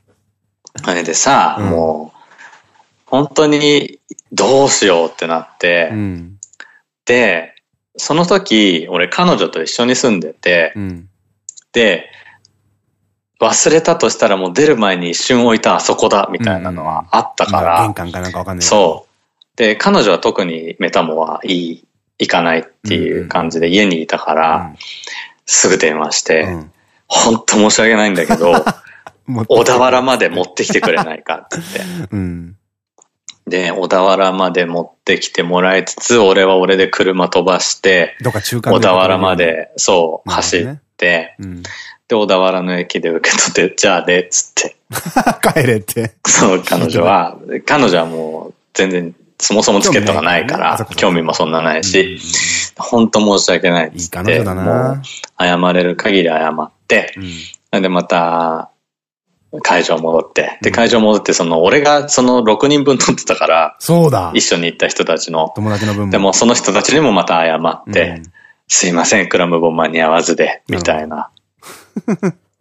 あれでさ、うん、もう、本当にどうしようってなって、で、その時、俺彼女と一緒に住んでて、で、忘れたとしたらもう出る前に一瞬置いたあそこだみたいなのはあったから。玄関かなんかわかんない。そう。で、彼女は特にメタモはいい、行かないっていう感じで家にいたから、すぐ電話して、うん本当申し訳ないんだけど、[laughs] 小田原まで持ってきてくれないかって言って。うん。で、小田原まで持ってきてもらいつつ、俺は俺で車飛ばして、どっか中間小田原ま。で、そう、走って、うん。で、小田原の駅で受け取って、じゃあね、つって。[laughs] 帰れって。そう、彼女は、彼女はもう全然、そもそもチケットがないから興味もそんなないし、本当申し訳ないっいいつって、彼女だもなう、謝れる限り謝って、うん。で、また、会場戻って、で、うん会場戻って、その、俺がその6人分取ってたから、そうだ一。緒に行った人たちの、友達の分も。でもその人たちにもまた謝って、うんすいません、クラムボン間に合わずで、みたいな。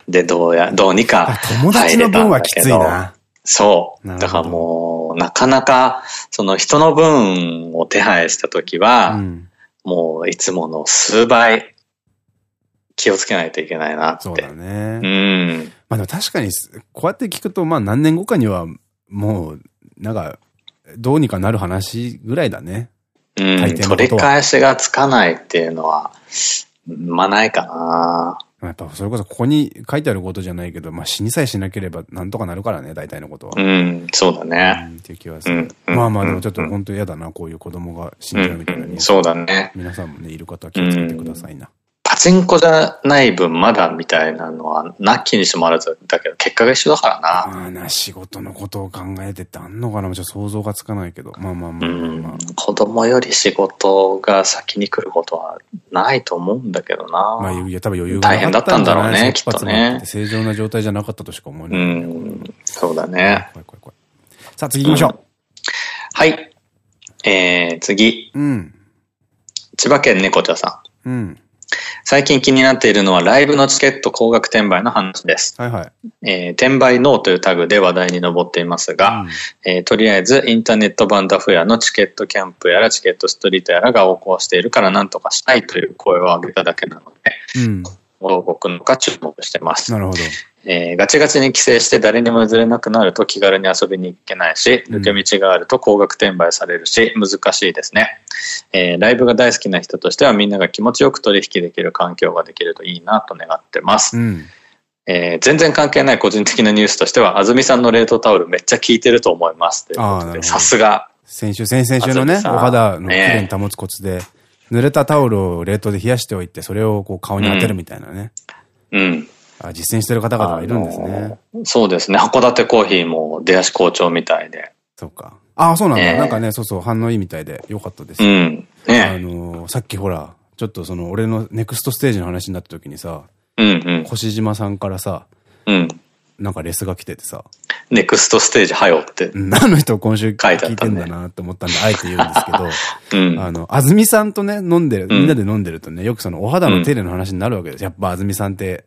で、どうや、どうにかあ友達の分はきついな。そう。だからもう、なかなか、その人の分を手配したときは、うん。もういつもの数倍気をつけないといけないなって。そうだうね。ん。まあでも確かに、こうやって聞くと、まあ何年後かには、もう、なんか、どうにかなる話ぐらいだね。うん。取り返しがつかないっていうのは、まあないかな。やっぱそれこそここに書いてあることじゃないけど、まあ死にさえしなければなんとかなるからね、大体のことは。うん、そうだうね。んっていう気はする。うんまあまあでうんもちょっと本当嫌だな、こういう子供が死んじゃうみたいなうん、そうだね。皆さんもね、いる方は気をつけてくださいな。パチンコじゃない分まだみたいなのは、なきにしもあらずだけど、結果が一緒だからな。まあな、仕事のことを考えてってあんのかなちょっと想像がつかないけど。まあまあまうあまあまあん。子供より仕事が先に来ることはないと思うんだけどな。まあ、いや、多分余裕が大変だったんだろうね切羽詰まって正常な状態じゃなかったとしか思えうない、ん、そうだね。怖い怖い怖い。さあ、次行きましょはい。えー、次。う。うん。千葉県猫茶さん。うん。最近気になっているのはライブのチケット高額転売の話です。はいはい。えー転売ノーというタグで話題に上っていますが、うんえーとりあえずインターネット版ダフ屋のチケットキャンプやらチケットストリートやらが横行しているから何とかしたいという声を上げただけなので、うん。どう動くのか注目してます。なるほど。えーガチガチに規制して誰にも譲れなくなると気軽に遊びに行けないし、うん抜け道があると高額転売されるし、難しいですね。えーライブが大好きな人としてはみんなが気持ちよく取引できる環境ができるといいなと願ってます。うん。えー全然関係ない個人的なニュースとしては、安住さんの冷凍タオルめっちゃ効いてると思います。といさすが。先週、先々週のね、お肌の綺ね麗に保つコツで、濡れたタオルを冷凍で冷やしておいて、それをこう顔に当てるみたいなね。うん。あ実践してる方々がいるんですね。そうですね。函館コーヒーも出足好調みたいで。そうか。ああ、そうなんだ。ええなんかね、そうそう、反応いいみたいでよかったです。うん。あねのーさっきほら、ちょっとその、俺のネクストステージの話になった時にさ、うんうん。越島さんからさ、うん。なんかレスが来ててさ、ネクストステージはよって。うんあの人今週聞いてんだなって思ったんで、あえて言うんですけど、[laughs] うん。あの、安住さんとね、飲んでる、んみんなで飲んでるとね、よくそのお肌の手入れの話になるわけです。やっぱ安住さんって、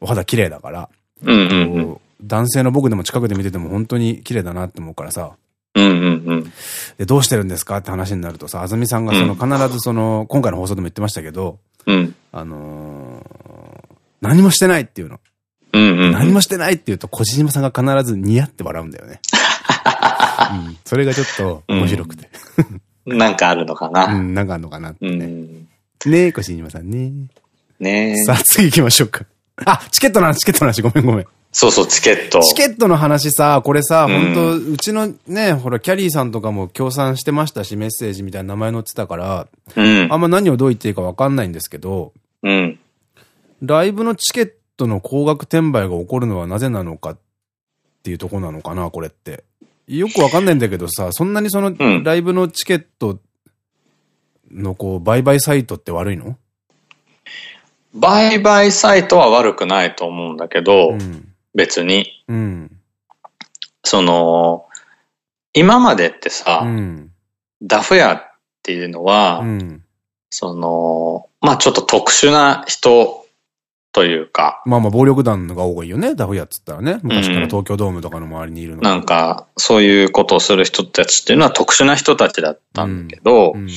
お肌綺麗だから、うんうんうん。こう男性の僕でも近くで見てても本当に綺麗だなって思うからさ、うんうんうん。で、どうしてるんですかって話になるとさ、安住さんがその必ずその、今回の放送でも言ってましたけど、うん。あのー何もしてないっていうの。うんうん。何もしてないって言うと、小島さんが必ずニヤって笑うんだよね。[laughs] うん、それがちょっと面白くて。なんかあるのかうな。ん、なんかあんのかなってうね。ん。ねえ、小島さんね。ねえさあ、次行きましょうか。あ、チケットの話、チケットの話、ごめんごめん。そうそう、チケット。チケットの話さ、これさ、うん本当うちのね、ほら、キャリーさんとかも協賛してましたし、メッセージみたいな名前載ってたから、うんあ。んま何をどう言っていいかわかんないんですけど、うん。ライブのチケットの高額転売が起こるのはなぜなのかっていうとこなのかな、これって。よくわかんないんだけどさ、そんなにその、んライブのチケットのこう、売買サイトって悪いの？売買サイトは悪くないと思うんだけど、うん。別に。うん。その、今までってさ、うん。ダフ屋っていうのは、その、まあちょっと特殊な人というか、まあまあ、暴力団が多いよね、ダフ屋っつったらね。昔から東京ドームとかの周りにいるのが。なんか、そういうことをする人たちっていうのは特殊な人たちだったんだけど、うん。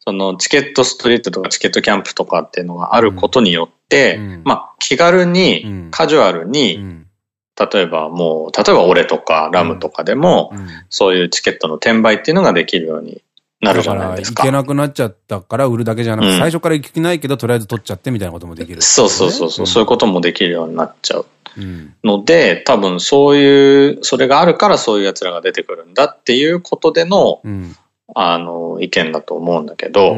そのチケットストリートとかチケットキャンプとかっていうのがあることによって、うん。まあ気軽うん。に、カジュアルうにん。例えばもう、例えば俺とかラムとかでも、うん、そういうチケットの転売っていうのができるようになるじゃないですか。行けなくなっちゃったから売るだけじゃなくて、うん、最初から行けないけど、とりあえず取っちゃってみたいなこともできる、ね、そうそうそうそう、うん、そういうこともできるようになっちゃう。ので、多分そういう、それがあるからそういう奴らが出てくるんだっていうことでの、あの、意見だと思うんだけど、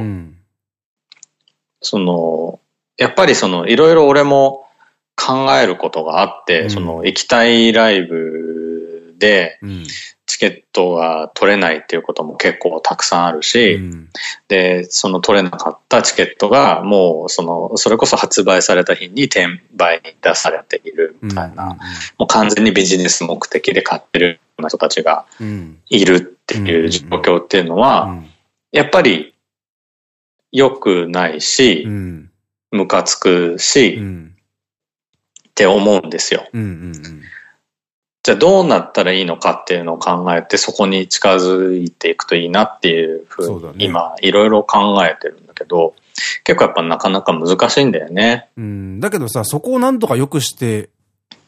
その、やっぱりその、いろいろ俺も考えることがあって、その、行きたいライブで、チケットが取れないっていうことも結構たくさんあるし、うん、で、その取れなかったチケットがもうその、それこそ発売された日に転売に出されているみたいな、もう完全にビジネス目的で買ってるような人たちがいるっていう状況っていうのは、やっぱり良くないし、ムカつくし、って思うんですよ。じゃあどうなったらいいのかっていうのを考えて、そこに近づいていくといいなっていうふうに、今、いろいろ考えてるんだけど、結構やっぱなかなか難しいんだよね。うん。だけどさ、そこをなんとか良くして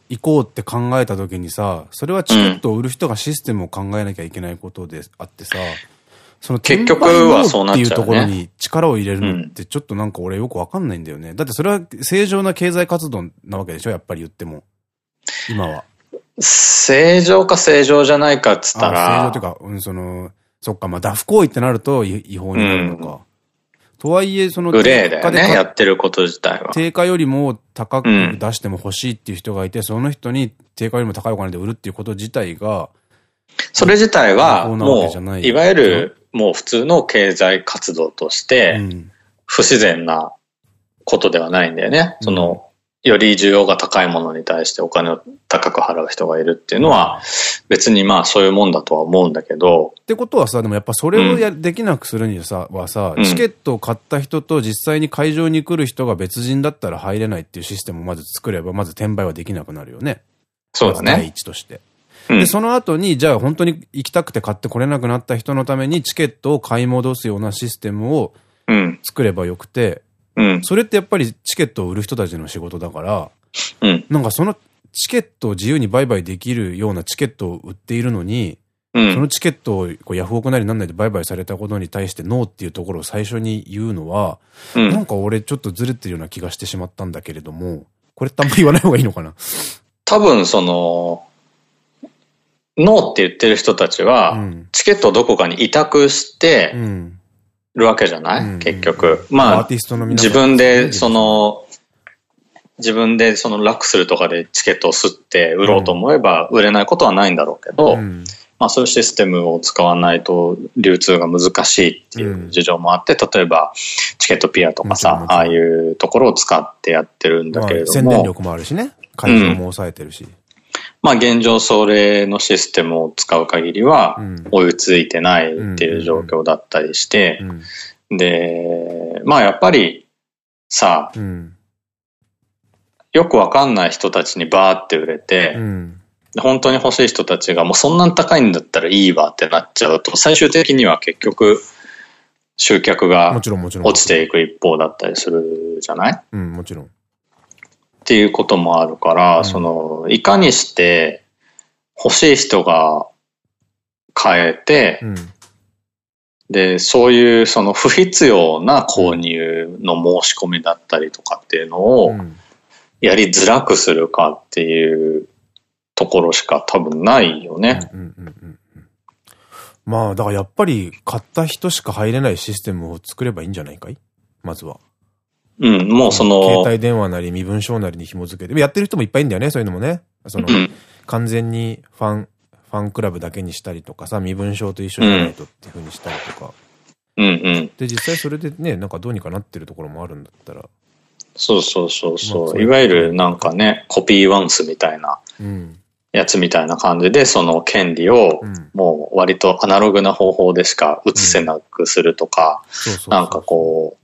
いこうって考えた時にさ、それはチケットを売る人がシステムを考えなきゃいけないことであってさ、その結局はそうなっちゃう、ね、っていうところに力を入れるのってちょっとなんか俺よくわかんないんだよね。だってそれは正常な経済活動なわけでしょやっぱり言っても。今は。正常か正常じゃないかっつったら。正常というか、うん、その、そっか、まあ、ダフ行為ってなると違法になるのか。うん、とはいえ、その、グレーだよね、やってること自体は。定価よりも高く出しても欲しいっていう人がいて、うん、その人に定価よりも高いお金で売るっていうこと自体が、それ自体は、もう、いわゆる、もう普通の経済活動として、不自然なことではないんだよね。その、より需要が高いものに対してお金を高く払う人がいるっていうのは、別にまあそういうもんだとは思うんだけど。ってことはさ、でもやっぱそれをや、うん、できなくするにさ、はさ、チケットを買った人と実際に会場に来る人が別人だったら入れないっていうシステムをまず作れば、まず転売はできなくなるよね。そうだね。第一として。で、その後に、じゃあ本当に行きたくて買ってこれなくなった人のためにチケットを買い戻すようなシステムを作ればよくて、うん、それってやっぱりチケットを売る人たちの仕事だから、うん、なんかそのチケットを自由に売買できるようなチケットを売っているのに、うん、そのチケットをこうヤフオクなりなんないで売買されたことに対してノーっていうところを最初に言うのは、うん、なんか俺ちょっとずれてるような気がしてしまったんだけれども、これってあんま言わない方がいいのかな？多分その、ノーって言ってる人たちは、チケットをどこかに委託して、るわけじゃない、結局。まあ、自分で、その、自分でその楽するとかでチケットを吸って売ろうと思えば売れないことはないんだろうけど、うん、まあそういうシステムを使わないと流通が難しいっていう事情もあって、例えばチケットピアとかさ、ああいうところを使ってやってるんだけれども。宣伝力もあるしね。会場も抑えてるし。うんまあ現状それのシステムを使う限りは追いついてないっていう状況だったりして、で、まあやっぱりさ、うん、よくわかんない人たちにバーって売れて、うん、本当に欲しい人たちがもうそんなに高いんだったらいいわってなっちゃうと、最終的には結局集客が落ちていく一方だったりするじゃない？うん、もちろん。っていうこともあるから、うん、その、いかにして欲しい人が変えて、うん、で、そういうその不必要な購入の申し込みだったりとかっていうのをやりづらくするかっていうところしか多分ないよね。まあ、だからやっぱり買った人しか入れないシステムを作ればいいんじゃないかい？まずは。うん、もうその。携帯電話なり身分証なりに紐付けて。やってる人もいっぱいいるんだよね、そういうのもね。その、うん、完全にファン、ファンクラブだけにしたりとかさ、身分証と一緒じゃないとっていうふうにしたりとか。うんうん。で、実際それでね、なんかどうにかなってるところもあるんだったら。そうそうそうそう。いわゆるなんかね、コピーワンスみたいな。やつみたいな感じで、その権利を、もう割とアナログな方法でしか移せなくするとか、なんかこう、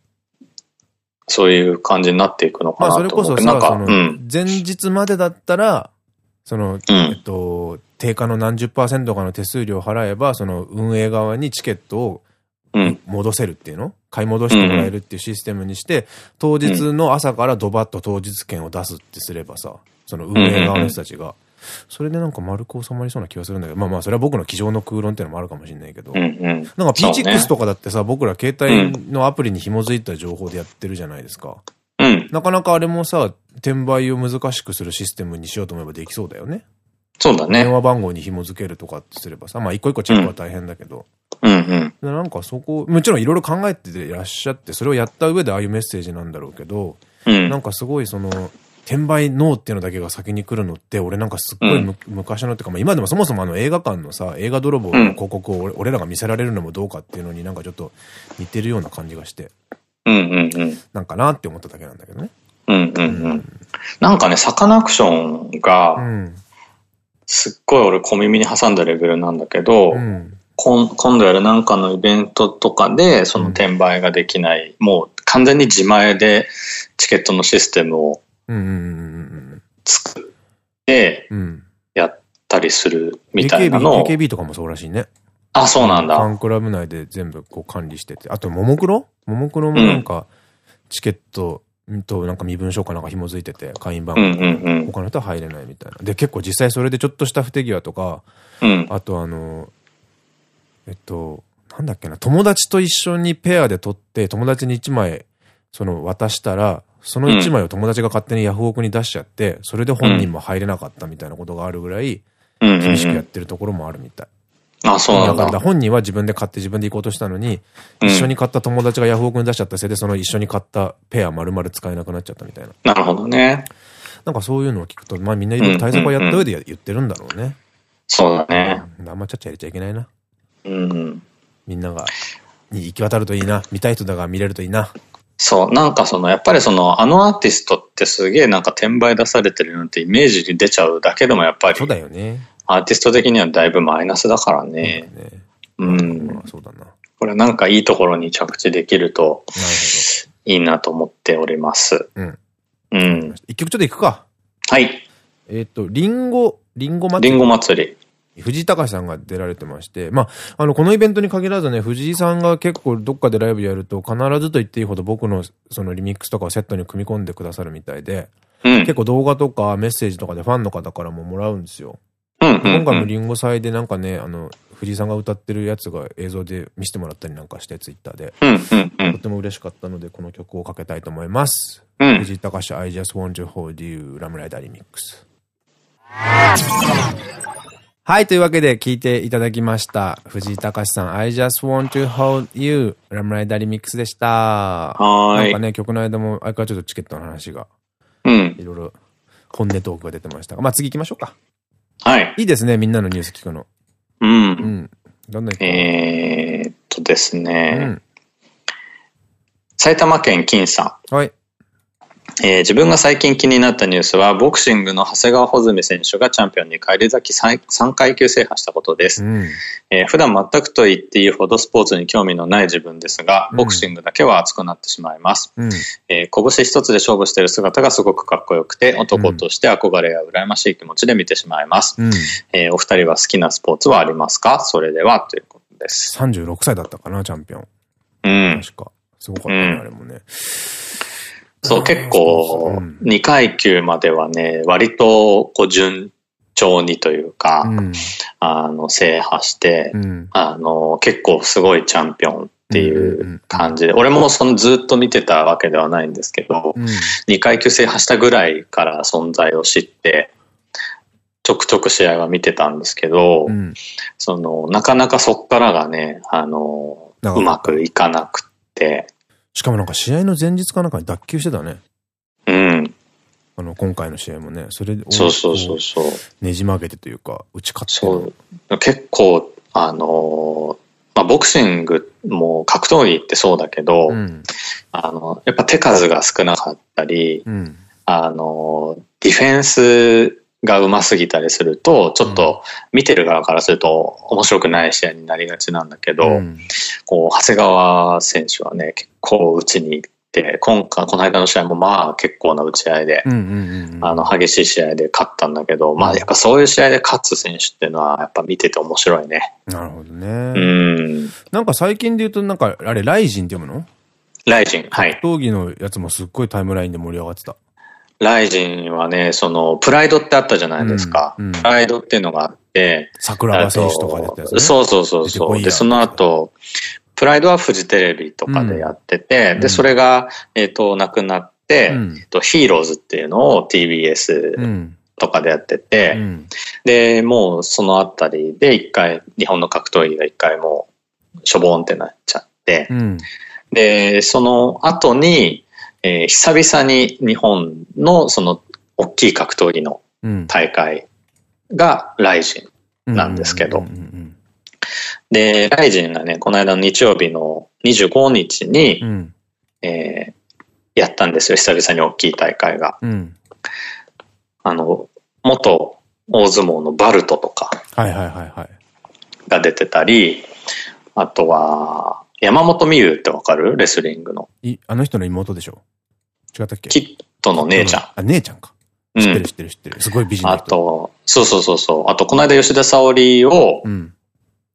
そういう感じになっていくのかなと思って。まあそれこそなんか、うん、前日までだったら、その、うん、えっと、定価の何十パーセントかの手数料を払えば、その運営側にチケットを戻せるっていうの、買い戻してもらえるっていうシステムにして、当日の朝からドバッと当日券を出すってすればさ、その運営側の人たちが。それでなんか丸く収まりそうな気がするんだけど、まあまあ、それは僕の机上の空論っていうのもあるかもしれないけど。うんうん。なんか PCX とかだってさ、僕ら携帯のアプリに紐づいた情報でやってるじゃないですか。うん。なかなかあれもさ、転売を難しくするシステムにしようと思えばできそうだよね。そうだね。電話番号に紐づけるとかってすればさ、まあ一個一個チェックは大変だけど。うんうん。でなんかそこ、もちろんいろいろ考えていらっしゃって、それをやった上でああいうメッセージなんだろうけど、うん。なんかすごいその、転売ノーっていうのだけが先に来るのって、俺なんかすっごいむ、昔のっていうか、まあ今でもそもそもあの映画館のさ、映画泥棒の広告を俺,、俺らが見せられるのもどうかっていうのになんかちょっと似てるような感じがして、うんうんうん。なんかなって思っただけなんだけどね。うんうんうん。なんかね、サカナクションうが、ん。すっごい俺小耳に挟んだレベルなんだけど、うん。こん今度やるなんかのイベントとかで、その転売ができない、もう完全に自前でチケットのシステムをうんうんうん作ってうん。うん。やったりするみたいなの AKB、を。AKB とかもそうらしいね。あ、そうなんだ。ファンクラブ内で全部こう管理してて。あと、ももクロ？ももクロもなんか、チケットとなんか身分証かなんか紐づいてて、会員番号。他の人は入れないみたいな。で、結構実際それでちょっとした不手際とか、うん。あとあの、えっと、なんだっけな、友達と一緒にペアで撮って、友達に1枚、その渡したら、その1枚を友達が勝手にヤフオクに出しちゃって、それで本人も入れなかったみたいなことがあるぐらい、厳しくやっうん。てるところもあるみたい。あ、そうなんだからだ。本人は自分で買って自分で行こうとしたのに、うん一緒に買った友達がヤフオクに出しちゃったせいで、その一緒に買ったペア丸々使えなくなっちゃったみたいな。なるほどね。なんかそういうのを聞くと、まあみんないろいろ対策はやった上でや言ってるんだろうね。そうだね。あんまちゃっちゃ入れちゃいけないな。うん。みんなが、に行き渡るといいな。見たい人だが見れるといいな。そう、なんかその、やっぱりその、あのアーティストってすげえなんか転売出されてるなんてイメージに出ちゃうだけでもやっぱりそう、だよね。アーティスト的にはだいぶマイナスだからね。うん。まあそうだな。これなんかいいところに着地できるとほいいなと思っております。ど。うん。うん。一曲ちょっと行くか。はい。えっと、リンゴ、リンゴ祭り。リンゴ祭り。藤井隆さんが出られてまして、まあ、あの、このイベントに限らずね、藤井さんが結構どっかでライブやると、必ずと言っていいほど僕のそのリミックスとかをセットに組み込んでくださるみたいで、うん。結構動画とかメッセージとかでファンの方からももらうんですよ。今回もうん。リンゴ祭でなんかね、あの、藤井さんが歌ってるやつが映像で見せてもらったりなんかして、ツイッターで。とても嬉しかったので、この曲をかけたいと思います。うん。藤井隆 I just want to hold you ラムライダーリミックス。はい、というわけで聞いていただきました。藤井隆さん I just want to hold you ラムライダーリミックスでした。はーい。なんかね、曲の間も、あれからちょっとチケットの話が、うん。いろいろ本音トークが出てましたが、まあ次行きましょうか。はい。いいですね、みんなのニュース聞くの。う。うんん。どんどん行こう。えーっとですうね。ん。埼玉県金さん。はい。えー自分が最近気になったニュースは、ボクシングの長谷川穂積選手がチャンピオンに返り咲き 3, 3階級制覇したことです。うん。えー普段全くと言っていいほどスポーツに興味のない自分ですが、ボクシングだけは熱くなってしまいます。うん。えー拳一つで勝負している姿がすごくかっこよくて、男として憧れや羨ましい気持ちで見てしまいます。うん。えーお二人は好きなスポーツはありますか？それでは、ということです。36歳だったかな、チャンピオン。うん。確か。すごかったね、うんあれもね。そう、結構うん、2階級まではね、割と、こう、順調にというか、うん。あの、制覇して、うん。あの、結構すごいチャンピオンっていう感じで、俺もそのずっと見てたわけではないんですけど、うん。2階級制覇したぐらいから存在を知って、ちょくちょく試合は見てたんですけど、うん。その、なかなかそっからがね、あの、うまくいかなくって、しかもなんか試合の前日かなんかに脱臼してたね。うん、あの、今回の試合もね。それで、そうそうそうこそう。うねじ曲げてというか、打ち勝ってそう。結構、あの、まあ、ボクシングも格闘技ってそうだけど、うん。あの、やっぱ手数が少なかったり、うん。あの、ディフェンスが上手すぎたりすると、ちょっと見てる側からすると面白くない試合になりがちなんだけど、うんこう、長谷川選手はね、結構打ちに行って、今回、この間の試合もまあ結構な打ち合いで。あの、激しい試合で勝ったんだけど、まあやっぱそういう試合で勝つ選手っていうのは、やっぱ見てて面白いね。なるほどうね。ん。なんか最近で言うと、なんか、あれ、ライジンって読むの？ライジン、はい。闘技のやつもすっごいタイムラインで盛り上がってた。ライジンはね、その、プライドってあったじゃないですか。うんうんプライドっていうのがあって、桜庭選手とかでね。そうそうそうそう。で、その後、プライドはフジテレビとかでやってて、うんで、それが、えっ、と、なくなって、うんえっと、ヒーローズっていうのを TBS うん。とかでやってて、うん。で、もうそのあたりで一回、日本の格闘技が一回もう、しょぼんってなっちゃって、うん。で、その後に、えー久々に日本のその大きい格闘技のうん。大会がライジン。なんですけどで、ライジンがね、この間の日曜日の25日に、うん。うん。えーやったんですよ。久々に大きい大会が。うん。あの、元大相撲のバルトとか。が出てたり、あとは、山本美優ってわかる？レスリングの。い、あの人の妹でしょ？違ったっけ？キットの姉ちゃん。あ、姉ちゃんか。うん知ってる知ってる知ってる。すごい美人なあ人。と、そうそうそうそう。あと、この間吉田沙保里を、うん。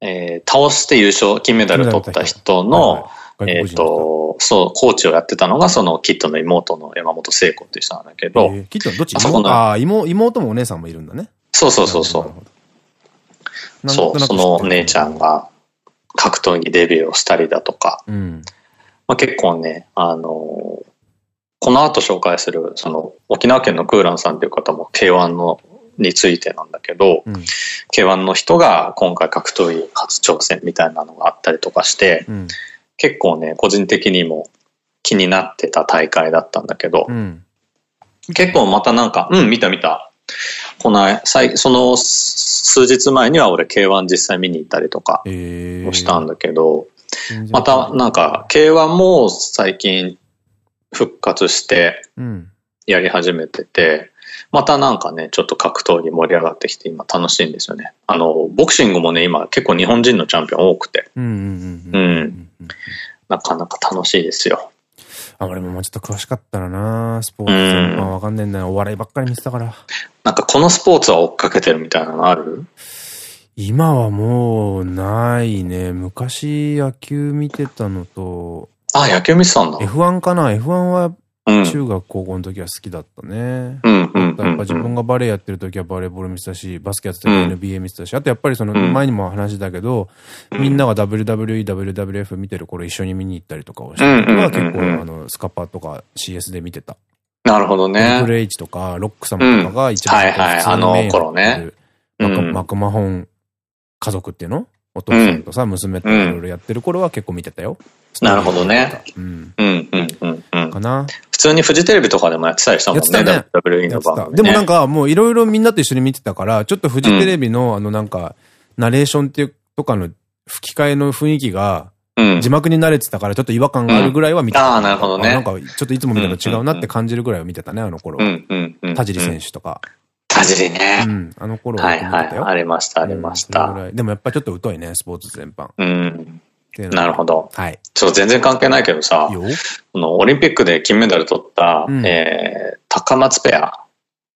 えー倒して優勝、金メダル取った人の、えっ、と、そう、コーチをやってたのが、そのキットの妹の山本聖子っていう人なんだけど、えーキットのどっち？あああ、妹、妹もお姉さんもいるんだね。そうそうそうそう。うそう、その姉ちゃん。が格闘技デビューをしたりだとか、うん。まあ、結構ね、あのーこの後紹介する、その、沖縄県のクーランさんっていう方も K1 のについてなんだけど、うん。K1 の人が今回格闘技初挑戦みたいなのがあったりとかして、うん。結構ね、個人的にも気になってた大会だったんだけど、うん。結構またなんか、うん、見た見た。この、最その数日前には俺 K1 実際見に行ったりとかええもしたんだけど、またなんか K1 も最近復活してうん。やり始めてて、またなんかね、ちょっと格闘技盛り上がってきて今楽しいんですよね。あの、ボクシングもね、今結構日本人のチャンピオン多くて、うんうんうんうん。うん。なかなか楽しいですよ。あ、俺ももうちょっと詳しかったらなスポーツ全般わかんねえんだよ。お笑いばっかり見てたから。なんかこのスポーツは追っかけてるみたいなのある？今はもうないね。昔野球見てたのと、あ、野球見てたんだ。F1 かな ?F1 はうん。中学高校の時は好きだったね。うんうんうんやっぱ自分がバレーやってる時はバレーボール見てたし、バスケやってた時は NBA 見てたし、あとやっぱりそのうん前にも話したけど、みんなが WWE、WWF 見てる頃一緒に見に行ったりとかをしてうんうんうんうんは結構あの、スカパーとか CS で見てた。なるほどね。トリプル H とか、ロック様とかが一番うんはいはいあの頃ねマクマホン家族っていうの？お父さんとさ、娘といろいろやってる頃は結構見てたよ。なるほどね。うん。うんうんうんうんか。な。普通にフジテレビとかでもやってたりしたもんね。やってたね WWE。の番組、ね。でもなんかもういろいろみんなと一緒に見てたから、ちょっとフジテレビのあのなんか、ナレーションっていうとかの吹き替えの雰囲気が、うん字。幕に慣れてたからちょっと違和感があるぐらいは見てた。うんあーなるほどねあなんかちょっといつも見たの違うなって感じるぐらいは見てたね、あの頃は。うんうんうん。田尻選手。手とか。田尻ねう。ん。あの頃ははいはい。ありました、ありました。でもやっぱちょっと疎いね、スポーツ全般。うん。なるほど。はい。ちょっと全然関係ないけどさ、よ。このオリンピックで金メダル取った、うんえー、高松ペア、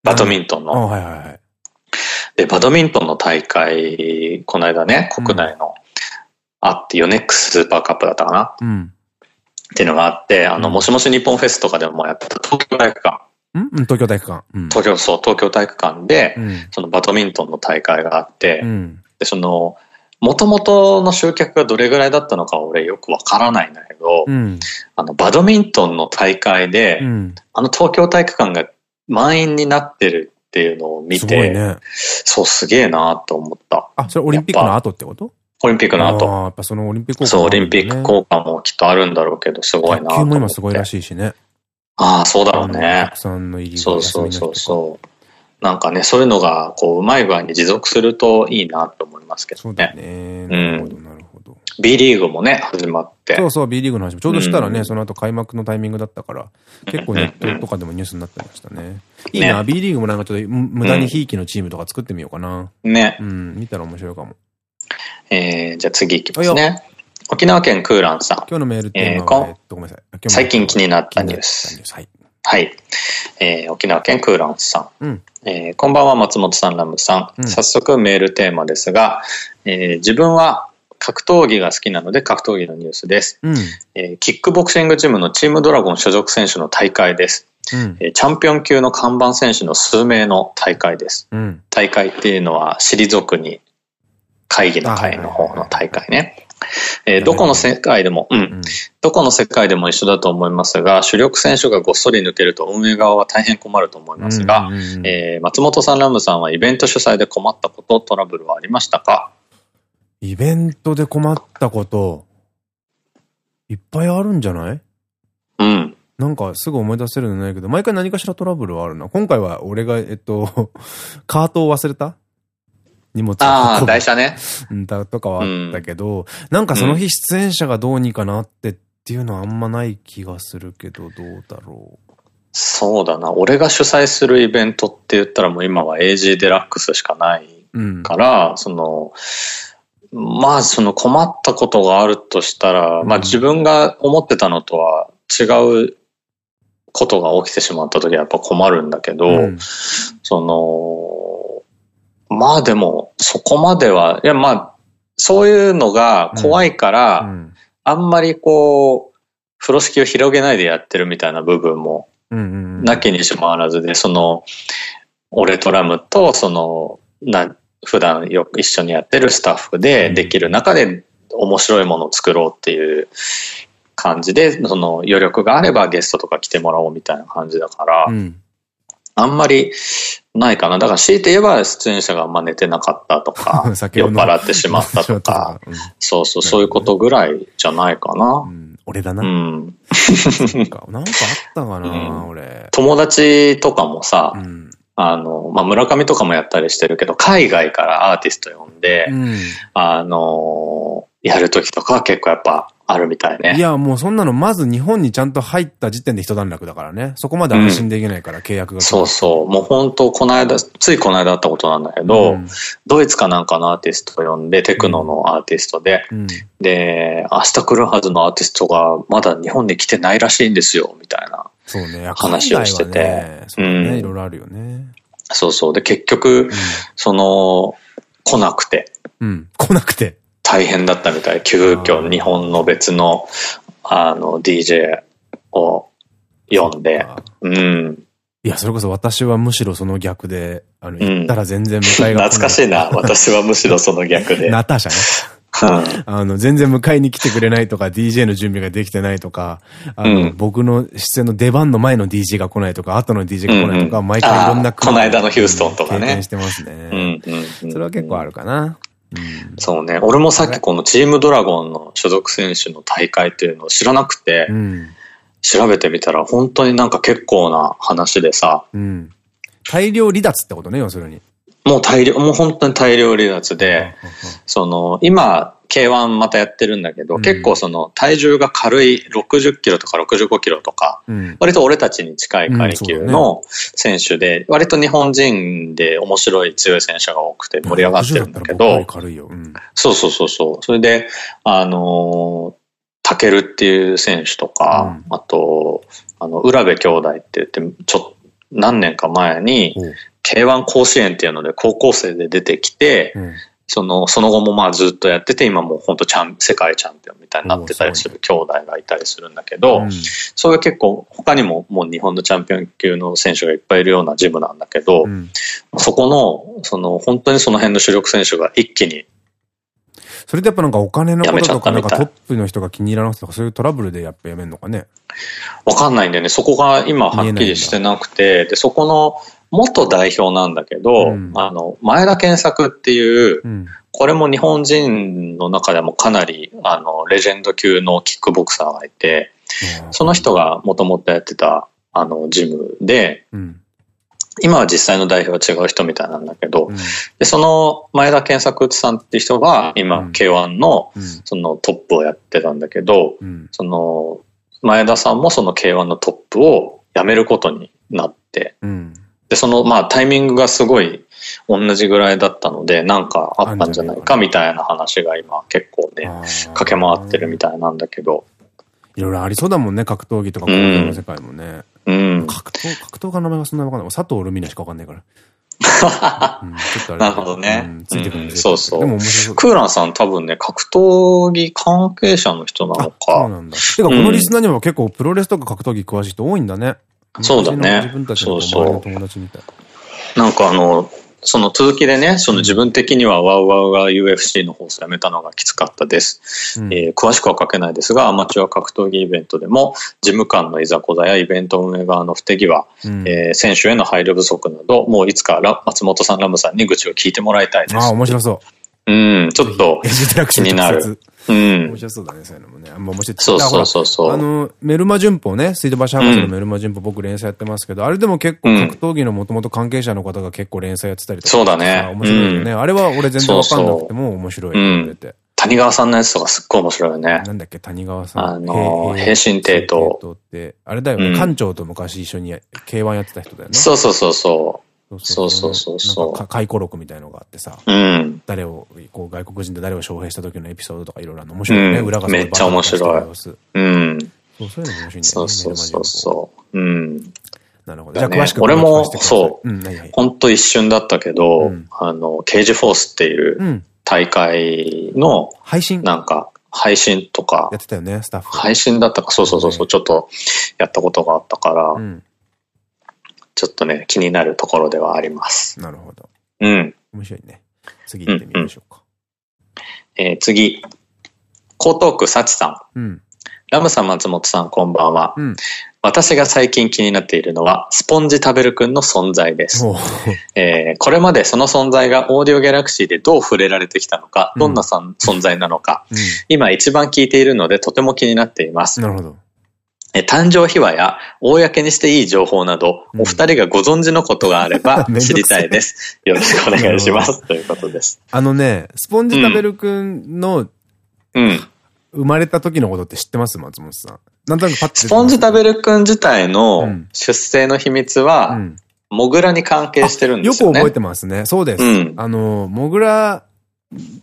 バドミントンあ、の、はいはいはい。で、バドミントンの大会、この間ね、国内の、あって、ヨネックススーパーカップだったかな？っうん。ていうのがあって、あの、うんもしもし日本フェスとかでもやってた東京体育館、ん？うん東京体育館。うん。東京、そう、東京体育館で、うん。そのバドミントンの大会があって、うん。で、その、元々の集客がどれぐらいだったのか俺よくわからないんだけど、うん。あの、バドミントンの大会で、うん。あの東京体育館が満員になってるっていうのを見すごて、いね。そうすげえなと思った。あ、それオリンピックの後ってこと？オリンピックの後。やっぱそのオリンピック効果そう、オリンピック効果もきっとあるんだろうけど、すごいなと今すごいらしいしね。ああ、そうだろうねた。くさんの入りそうそうそうそう。なんかね、そういうのが、こう、うまい具合に持続するといいなと思いますけどそうだね。ね。なるほど、なるほど。B リーグもね、始まって。そうそう、B リーグの話も。ちょうどしたらね、うんその後開幕のタイミングだったから、結構ネットとかでもニュースになってましたね。いいねな、B リーグもなんかちょっとむ無駄にひいきのチームとか作ってみようかな。ねう。ん、見たら面白いかも。えー、じゃあ次いきますね。沖縄県クーランさん。今日のメールテーマは、えっと、ごめんなさい。最近気になったニュース気になったニュース。はい。はい。えー、沖縄県クーランさん。うん。えーこんばんは、松本さん、ラムさん。うん早速メールテーマですが、えー自分は格闘技が好きなので格闘技のニュースです。うん。えーキックボクシングジムのチームドラゴン所属選手の大会です。うん、チャンピオン級の看板選手の数名の大会です。うん、大会っていうのは、退くに会議の会の方の大会ね。えー、ど。この世界でも、うん、どこの世界でも一緒だと思いますが、主力選手がごっそり抜けると運営側は大変困ると思いますが、え松本さん、ラムさんはイベント主催で困ったこと、トラブルはありましたか？イベントで困ったこと、いっぱいあるんじゃない？うん。なんかすぐ思い出せるのないけど、毎回何かしらトラブルはあるな。今回は俺が、えっと、[laughs] カートを忘れた？荷物ああ、台車ね。だとかはあったけど、うん、なんかその日出演者がどうにかなってっていうのはあんまない気がするけど、どうだろう。そうだな。俺が主催するイベントって言ったらもう今は AG デラックスしかないから、うん、その、まあその困ったことがあるとしたら、まあ自分が思ってたのとは違うことが起きてしまった時はやっぱ困るんだけど、うん、その、まあでも、そこまでは、いやまあ、そういうのが怖いから、うん。うん、あんまりこう、風呂敷を広げないでやってるみたいな部分も、なきにしもあらずで、その、俺とラムと、その、な、普段よく一緒にやってるスタッフでできる中で面白いものを作ろうっていう感じで、その余力があればゲストとか来てもらおうみたいな感じだから、うん、あんまりないかな。だから強いて言えば出演者があんま寝てなかったとか、[laughs] 酔っ払ってしまったとか、うん、そうそう、そういうことぐらいじゃないかな。うん、俺だな。うん。[laughs] なんかあったかな、俺。友達とかもさ、あの、まあ、村上とかもやったりしてるけど、海外からアーティスト呼んで、あの、やるときとかは結構やっぱあるみたいね。いや、もうそんなの、まず日本にちゃんと入った時点で一段落だからね。そこまで安心できないから、契約が。そうそう。もう本当、この間、ついこの間あったことなんだけど、うん、ドイツかなんかのアーティストを呼んで、テクノのアーティストで、うん、で、明日来るはずのアーティストがまだ日本に来てないらしいんですよ、みたいな話をしてて。ね、そうね、いろいろあるよね。そうそう。で、結局、その、来なくて。うん、来なくて。大変だったみたい。急遽日本の別の、あの、DJ を呼んで。うん。いや、それこそ私はむしろその逆で、あの、行ったら全然迎えが、うん、懐かしいな。私はむしろその逆で。ナターシャね。あの、全然迎えに来てくれないとか、DJ の準備ができてないとか、あの、うん、僕の出演の出番の前の DJ が来ないとか、後の DJ が来ないとか、毎回いろんなこの間のヒューストンとかね。経験してますね。それは結構あるかな。そうね。俺もさっきこのチームドラゴンの所属選手の大会っていうのを知らなくて、うん、調べてみたら本当になんか結構な話でさ。うん、大量離脱ってことね、要するに。もう大量、もう本当に大量離脱で、その、今、K1 またやってるんだけど、うん、結構その体重が軽い60キロとか65キロとか、うん、割と俺たちに近い階級の選手で、ね、割と日本人で面白い強い選手が多くて盛り上がってるんだけど、そうそうそうそう。それで、あのタケルっていう選手とか、あと、あの、浦部兄弟って言って、ちょっと何年か前に、K1 甲子園っていうので高校生で出てきて、うん、その、その後もまあずっとやってて、今もう本当チャン、世界チャンピオンみたいになってたりする兄弟がいたりするんだけど、うん、それ結構他にももう日本のチャンピオン級の選手がいっぱいいるようなジムなんだけど、うん、そこの、その本当にその辺の主力選手が一気にそれでやっぱなんかお金のこととか、なんかトップの人が気に入らなくてとか、そういうトラブルでやっぱやめんのかね。わかんないんだよね。そこが今はっきりしてなくて、で、そこの元代表なんだけど、うん、あの、前田健作っていう、うん、これも日本人の中でもかなり、あの、レジェンド級のキックボクサーがいて、うん、その人がもともとやってた、あの、ジムで、今は実際の代表は違う人みたいなんだけど、でその前田健作さんって人が今 K1 のそのトップをやってたんだけど、その前田さんもその K1 のトップを辞めることになって、で、その、まあ、タイミングがすごい同じぐらいだったので、なんかあったんじゃないかみたいな話が今結構ね、駆け回ってるみたいなんだけど。いろいろありそうだもんね、格闘技とか格闘の世界もね。うん。格闘、格闘家の名前がそんなわかんない。佐藤ルミナしかわかんないから。[laughs] なるほどね。うん、ついてくるんですそうそう。でも面白そう。クーランさん多分ね、格闘技関係者の人なのか。そうなんだ。てか、このリスナーにも結構プロレスとか格闘技詳しい人多いんだね。そうだね。自分たちの友達みたい。なんかあの、その続きでね、その自分的にはワウワウが UFC の放送やめたのがきつかったです。うん、えー、詳しくは書けないですが、アマチュア格闘技イベントでも、事務官のいざこざやイベント運営側の不手際、うん、えー、選手への配慮不足など、もういつか松本さん、ラムさんに愚痴を聞いてもらいたいです。ああ、面白そう。うん、ちょっと気になる。うん。面白そうだね、そういうのもね。あんま面白い。そうそうそうそう。あの、メルマ旬報ね、水道橋博士のメルマ旬報、僕連載やってますけど、あれでも結構格闘技のもともと関係者の方が結構連載やってたりとか。そうだね。面白いよね。あれは俺全然わかんなくても面白い。谷川さんのやつとかすっごい面白いよね。なんだっけ、谷川さん。あの、平身帝と。って、あれだよね、館長と昔一緒に K1 やってた人だよね。そうそうそうそう。そうそうそうそう。回顧録みたいのがあってさ。うん。誰を、こう外国人で誰を招聘した時のエピソードとかいろいろあるの面白いね。裏がめっちゃ面白い。うん。そう、そういうの面白いんだよね。そうそうそうそう。うん。なるほど。じゃあ詳しく俺も、そう。本当一瞬だったけど、あの、ケージフォースっていう大会の、配信？なんか、配信とか。やってたよね、スタッフ。配信だったか、そうそうそうそう、ちょっとやったことがあったから、ちょっとね、気になるところではあります。なるほど。うん。面白いね。次行ってみましょうか。うんうん、えー、次。江東区幸さん。うん。ラムさん、松本さん、こんばんは。うん、私が最近気になっているのは、スポンジ食べるくんの存在です。えー、これまでその存在がオーディオギャラクシーでどう触れられてきたのか、どんな、うん、存在なのか、うん、今一番聞いているのでとても気になっています。なるほど。誕生秘話や公にしていい情報など、お二人がご存知のことがあれば [laughs] 知りたいです。よろしくお願いします。ということです。あのね、スポンジ食べるくんの、うん。生まれた時のことって知ってます？松本さん。なんとなくパッスポンジ食べるくん自体の出生の秘密は、モグラに関係してるんですよね。よく覚えてますね。そうです。うん、あの、モグラ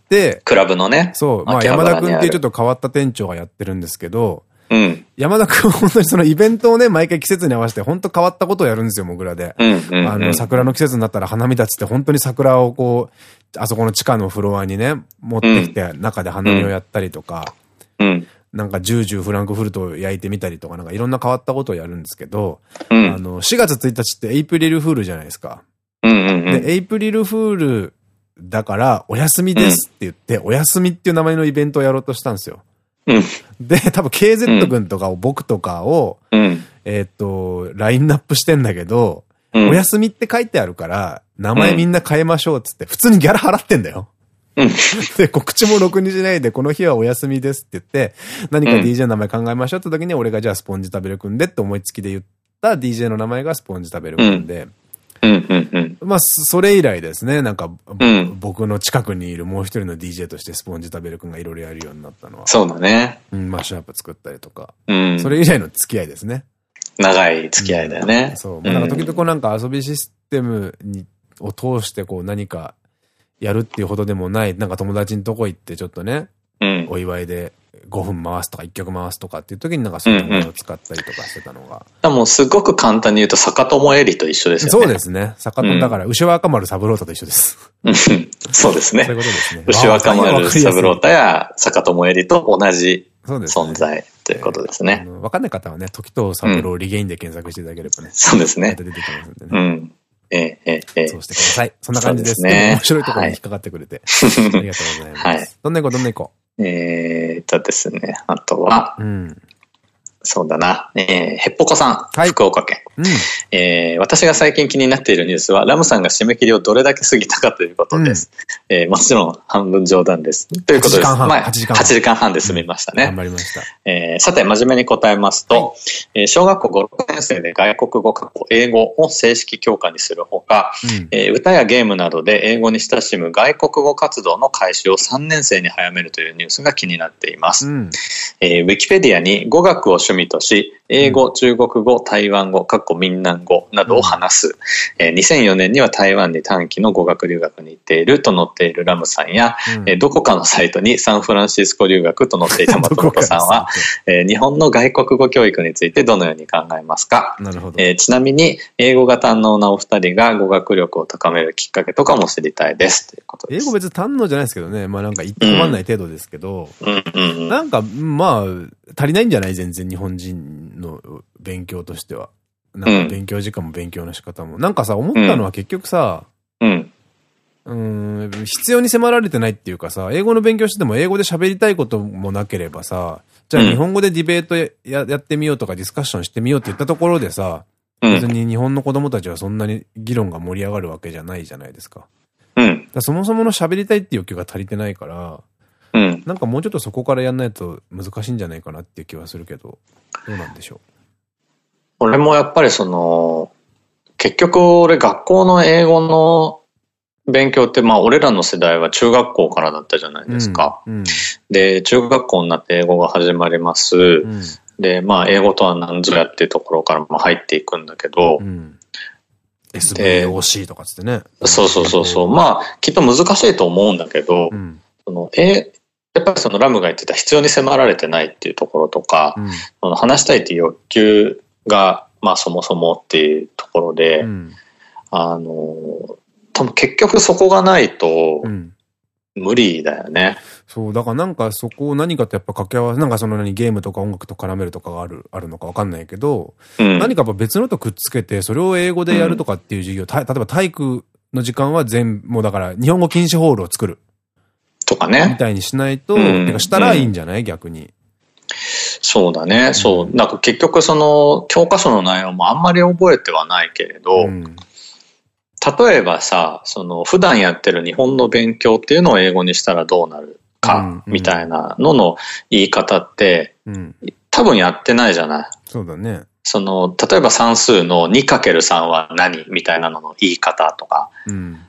で、クラブのね。そう。まあ山田くんっていうちょっと変わった店長がやってるんですけど、うん、山田くん本当にそのイベントをね、毎回季節に合わせて本当変わったことをやるんですよ、モグラで。あの、桜の季節になったら花見立ちって本当に桜をこう、あそこの地下のフロアにね、持ってきて中で花見をやったりとか、うん、なんかジュージューフランクフルトを焼いてみたりとか、なんかいろんな変わったことをやるんですけど、うん、あの、4月1日ってエイプリルフールじゃないですか。で、エイプリルフールだから、お休みですって言って、お休みっていう名前のイベントをやろうとしたんですよ。うん、で、多分 KZ 君とかを僕とかを、うん、えっと、ラインナップしてんだけど、うん、お休みって書いてあるから、名前みんな変えましょうっつって、普通にギャラ払ってんだよ。[laughs] で、告知もろくにしないで、この日はお休みですって言って、何か DJ の名前考えましょうって時に、俺がじゃあスポンジ食べるくんでって思いつきで言った DJ の名前がスポンジ食べるくんで、まあ、それ以来ですね、なんか、うん、僕の近くにいるもう一人の DJ としてスポンジ食べるくんがいろいろやるようになったのは。そうだね。うん、マッシュアップ作ったりとか。うん。それ以来の付き合いですね。長い付き合いだよね。うん、そう。なんか時々なんか遊びシステムに、を通してこう何かやるっていうほどでもない、なんか友達のとこ行ってちょっとね、うん、お祝いで5分回すとか1曲回すとかっていう時になんかそういうものを使ったりとかしてたのが。うんうん、もうすごく簡単に言うと坂友エリと一緒ですよね。そうですね。坂友、だから牛若丸三郎太と一緒です。[laughs] そうですね。そういうことですね。牛若丸三郎太や坂友エリと同じ存在ということですね。わ、かんない方はね、時藤三郎リゲインで検索していただければね。そうですね。出てきますんでね。うん。ええ、ええ、そうしてください。そんな感じですね。面白いところに引っかかってくれて。ありがとうございます。[laughs] はい。どんな子どんな子えー、とですね、あとは、うん、そうだな。えー、へっぽこさん。はい、福岡県。うん、えー、私が最近気になっているニュースは、ラムさんが締め切りをどれだけ過ぎたかということです。うん、えー、もちろん半分冗談です。ということです。まあ、8時間半。8時間半で済みましたね。頑張りました。えー、さて、真面目に答えますと、はい、えー、小学校5、6年生で外国語、過去英語を正式教科にするほか、うん、えー、歌やゲームなどで英語に親しむ外国語活動の開始を3年生に早めるというニュースが気になっています。うん、えー、ウィキペディアに語学を趣味とし、英語、中国語、台湾語、かっこ闽南語などを話す。えー、2004年には台湾に短期の語学留学に行っていると載っているラムさんや、うん、えー、どこかのサイトにサンフランシスコ留学と載っていた [laughs] 松本さんは、えー、日本の外国語教育についてどのように考えますか？なるほど、えー、ちなみに、英語が堪能なお二人が語学力を高めるきっかけとかも知りたいです。ということです。英語別に堪能じゃないですけどね。まあなんか言って困んない程度ですけど、なんか、まあ、足りないんじゃない？全然日本人の勉強としては。なんか勉強時間も勉強の仕方も。なんかさ、思ったのは結局さ、うん。うん、必要に迫られてないっていうかさ、英語の勉強してても英語で喋りたいこともなければさ、じゃあ日本語でディベートややってみようとかディスカッションしてみようって言ったところでさ、別に日本の子供たちはそんなに議論が盛り上がるわけじゃないじゃないですか。うん。そもそもの喋りたいっていう欲求が足りてないから、うん。なんかもうちょっとそこからやんないと難しいんじゃないかなっていう気はするけど、どうなんでしょう？俺もやっぱりその、結局俺学校の英語の勉強って、まあ俺らの世代は中学校からだったじゃないですか。うんうん、で、中学校になって英語が始まります。うん、で、まあ英語とは何ぞやっていうところからも入っていくんだけど、うん、SVOC とかつってね。そうそうそうそう。まあきっと難しいと思うんだけど、そのえやっぱりそのラムが言ってた必要に迫られてないっていうところとか、その話したいっていう欲求が、まあそもそもっていうところで、あの、多分結局そこがないと、無理だよね。そう、だからなんかそこを何かとやっぱ掛け合わせ、なんかその何ゲームとか音楽と絡めるとかがある、あるのかわかんないけど、うん、何か別のとくっつけて、それを英語でやるとかっていう授業、うん、例えば体育の時間は全、もうだから日本語禁止ホールを作る。とかね。みたいにしないと、うん、てかしたらいいんじゃない、逆に。そうだね、そう。なんか結局その教科書の内容もあんまり覚えてはないけれど、例えばさ、その普段やってる日本の勉強っていうのを英語にしたらどうなるか、みたいなのの言い方って、多分やってないじゃない？そうだね。その、例えば算数の 2×3 は何？みたいなのの言い方とか、うん、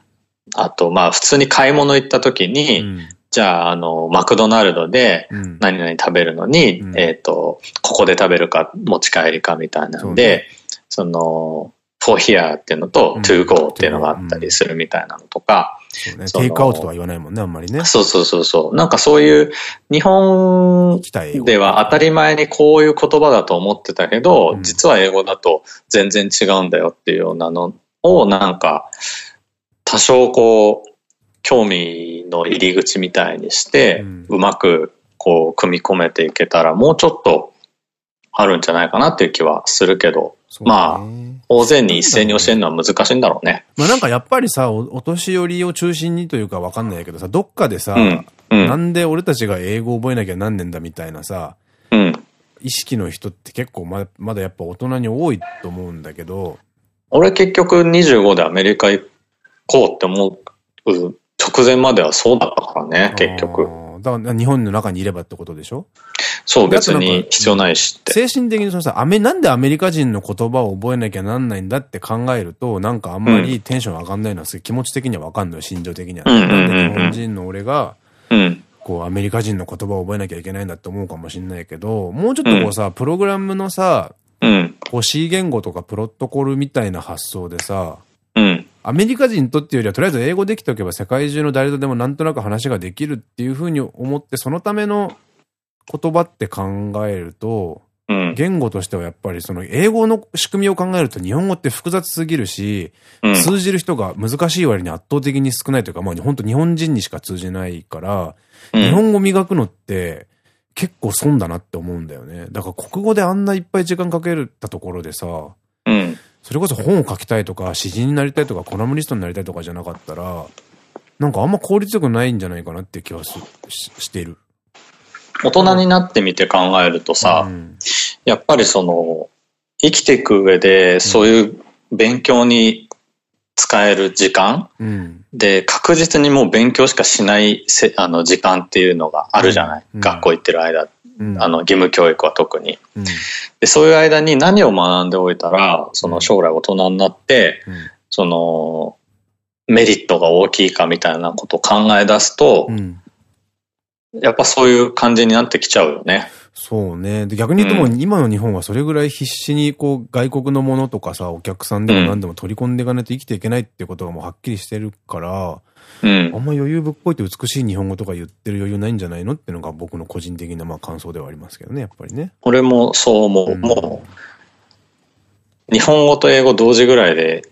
あと、まあ普通に買い物行った時に、うん、じゃあ、あの、マクドナルドで何々食べるのに、うん、えっと、ここで食べるか持ち帰りかみたいなんで、そ、ね,、の、for here っていうのと to go っていうのがあったりするみたいなのとか。そうね。テイクアウトとは言わないもんね、あんまりね。そうそうそうそう。なんかそういう日本では当たり前にこういう言葉だと思ってたけど、実は英語だと全然違うんだよっていうようなのをなんか多少こう興味の入り口みたいにして、うまくこう組み込めていけたらもうちょっとあるんじゃないかなっていう気はするけど、まあ、大勢に一斉に教えるのは難しいんだろうね。まあなんかやっぱりさお、お年寄りを中心にというかわかんないけどさ、どっかでさ、うんうん、なんで俺たちが英語覚えなきゃなんねんだみたいなさ、うん、意識の人って結構ままだやっぱ大人に多いと思うんだけど。俺結局25でアメリカ行こうって思う直前まではそうだったからね、結局。だから日本の中にいればってことでしょ？そう、別に必要ないしって。精神的にそのさ、アメ、なんでアメリカ人の言葉を覚えなきゃなんないんだって考えると、なんかあんまりテンション上がんないのは、気持ち的にはわかんない。心情的には。なん。で日本人の俺が、こう、アメリカ人の言葉を覚えなきゃいけないんだって思うかもしんないけど、もうちょっとこうさ、プログラムのさ、こう C 言語とかプロトコルみたいな発想でさ、うん、アメリカ人とっていうよりは、とりあえず英語できておけば世界中の誰とでもなんとなく話ができるっていうふうに思って、そのための言葉って考えると、うん、言語としてはやっぱりその英語の仕組みを考えると日本語って複雑すぎるし、うん、通じる人が難しい割に圧倒的に少ないというか、まあ本当日本人にしか通じないから、うん、日本語磨くのって結構損だなって思うんだよね。だから国語であんないっぱい時間かけたところでさ、それこそ本を書きたいとか、詩人になりたいとか、コラムリストになりたいとかじゃなかったら、なんかあんま効率よくないんじゃないかなって気はししてる。大人になってみて考えるとさ、うん、やっぱりその、生きていく上で、そういう勉強に使える時間、うん、で、確実にもう勉強しかしないせあの時間っていうのがあるじゃない、うん、学校行ってる間あの、義務教育は特に、うん、で。そういう間に何を学んでおいたら、その将来大人になって、うん、その、メリットが大きいかみたいなことを考え出すと、やっぱそういう感じになってきちゃうよね。そうね。で逆に言っても、今の日本はそれぐらい必死にこう外国のものとかさ、お客さんでも何でも取り込んでいかないと生きていけないっていうことがもうはっきりしてるから、うん、あんま余裕ぶっこいて美しい日本語とか言ってる余裕ないんじゃないのっていうのが僕の個人的なまあ感想ではありますけどね、やっぱりね。俺もそう思う。うん、もう、日本語と英語同時ぐらいで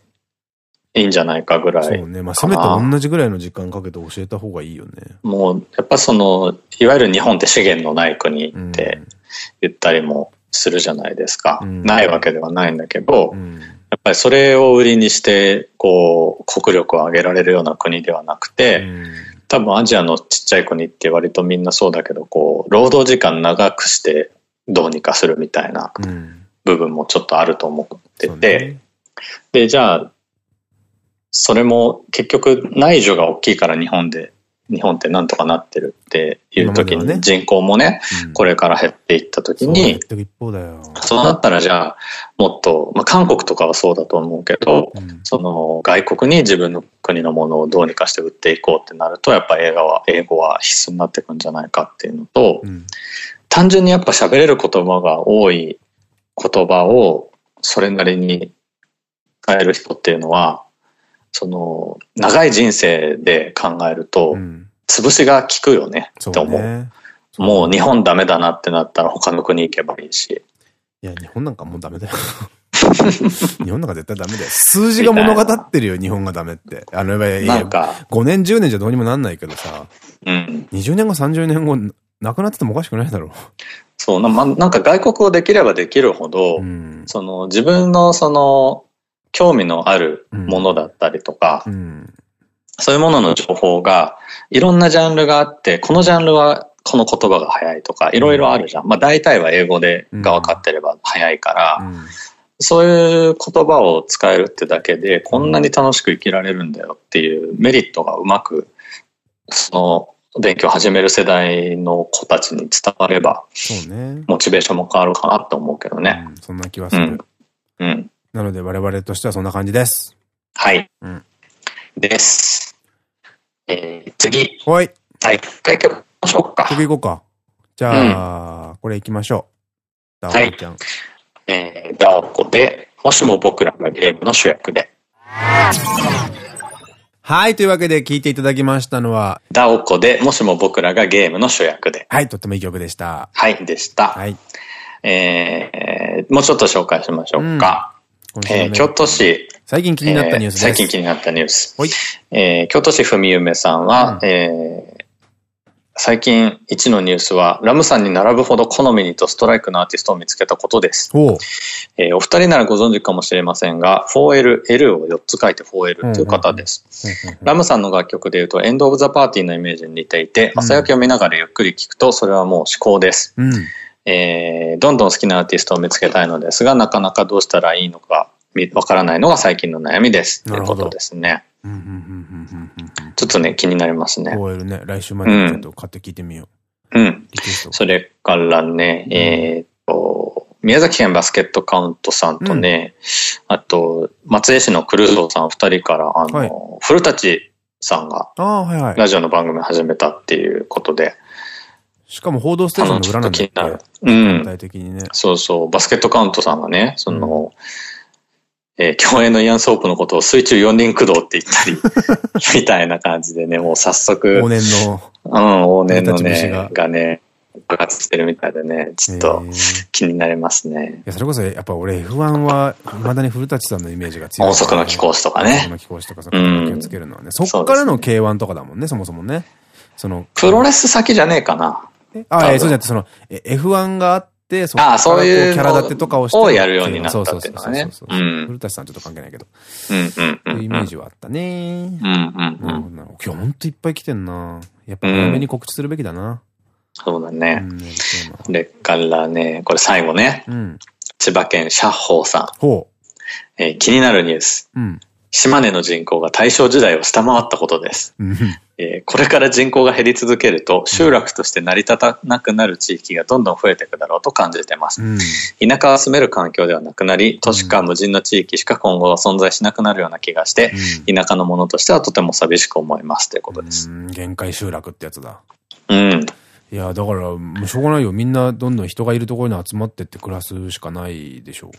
いいんじゃないかぐらい。そうね。まあ、せめて同じぐらいの時間かけて教えた方がいいよね。もう、やっぱその、いわゆる日本って資源のない国って言ったりもするじゃないですか。うん、ないわけではないんだけど、うん、ぱりそれを売りにして、こう、国力を上げられるような国ではなくて、うん、多分アジアのちっちゃい国って割とみんなそうだけど、こう、労働時間長くしてどうにかするみたいな部分もちょっとあると思ってて、ね、で、じゃあ、それも結局内需が大きいから日本で、日本ってなんとかなってるっていう時に人口もね、これから減っていった時に、そうなったらじゃあもっと、まあ韓国とかはそうだと思うけど、その外国に自分の国のものをどうにかして売っていこうってなると、やっぱ映画は、英語は必須になってくんじゃないかっていうのと、単純にやっぱ喋れる言葉が多い言葉をそれなりに変える人っていうのは、その、長い人生で考えると、潰しが効くよねって思う。うね、もう日本ダメだなってなったら他の国行けばいいし。いや、日本なんかもうダメだよ。[laughs] 日本なんか絶対ダメだよ。数字が物語ってるよ、日本がダメって。あの、やなんか、5年、10年じゃどうにもなんないけどさ、うん、20年後、30年後、なくなっててもおかしくないだろう。そうな、ま、なんか外国をできればできるほど、うん、その自分のその興味のあるものだったりとか、うんうん、そういうものの情報が、いろんなジャンルがあって、このジャンルはこの言葉が早いとか、いろいろあるじゃん。まあ大体は英語でが分かってれば早いから、そういう言葉を使えるってだけで、こんなに楽しく生きられるんだよっていうメリットがうまく、その勉強を始める世代の子たちに伝われば、そうね。モチベーションも変わるかなって思うけどね。うん、そんな気はする。うん。うんなので我々としてはそんな感じです。はい。うん、です。えー、次。はい。はい。回曲ましょうか。曲行こうか。じゃあ、うん、これ行きましょう。ダオコちゃん。はい、えー、ダオコで、もしも僕らがゲームの主役で。はい。というわけで聴いていただきましたのは、ダオコで、もしも僕らがゲームの主役で。はい。とってもいい曲でした。はい。でした。はい。えー、もうちょっと紹介しましょうか。えー、京都市。最近気になったニュースです。最近気になったニュース。えー、京都市文夢さんは、うん、えー、最近一のニュースは、ラムさんに並ぶほど好みにとストライクのアーティストを見つけたことです。お,、えー、お二人ならご存知かもしれませんが、4L、L を4つ書いて 4L という方です。ラムさんの楽曲で言うと、エンド・オブ・ザ・パーティーのイメージに似ていて、朝焼けを見ながらゆっくり聴くと、それはもう思考です。うんえー、どんどん好きなアーティストを見つけたいのですが、なかなかどうしたらいいのかわからないのが最近の悩みです。ということですね。ちょっとね、気になりますね。OL ね、来週までちょっと買って聞いてみよう。うん。それからね、えっと、宮崎県バスケットカウントさんとね、あと、松江市のクルーゾーさん二人から、あの、古舘さんが、ラジオの番組始めたっていうことで、しかも報道ステーションの裏なんだ気になる。うん。具体的にね。そうそう。バスケットカウントさんがね、その、えー、共演のイアン・ソープのことを水中四輪駆動って言ったり、[laughs] みたいな感じでね、もう早速。往年の。うん、往年のね、がね、爆発してるみたいでね、ちょっと気になりますね。いや、それこそ、やっぱ俺 F1 は、未だに古舘さんのイメージが強い、ね。音速の貴公子とかね。音速の貴公子とか、そこ気をつけるのはね。そっからの K1 とかだもんね、そもそもね。その。プロレス先じゃねえかな。あ、え、そうじゃなくて、その、F1 があって、そああ、そういう。キャラ立てとかをして。をやるようになったっていうのはね。そうそうそう。古舘さんちょっと関係ないけど。うんうんうん。いうイメージはあったね。うんうんうん。今日ほんといっぱい来てんな。やっぱ早めに告知するべきだな。そうだね。それからね、これ最後ね。千葉県シャッホーさん。ほう。え気になるニュース。うん。島根の人口が大正時代を下回ったことです。えー、これから人口が減り続けると集落として成り立たなくなる地域がどんどん増えていくだろうと感じてます。うん、田舎は住める環境ではなくなり、都市か無人の地域しか今後は存在しなくなるような気がして、うん、田舎のものとしてはとても寂しく思いますということです。限界集落ってやつだ。うん。いや、だから、もうしょうがないよ。みんなどんどん人がいるところに集まってって暮らすしかないでしょう。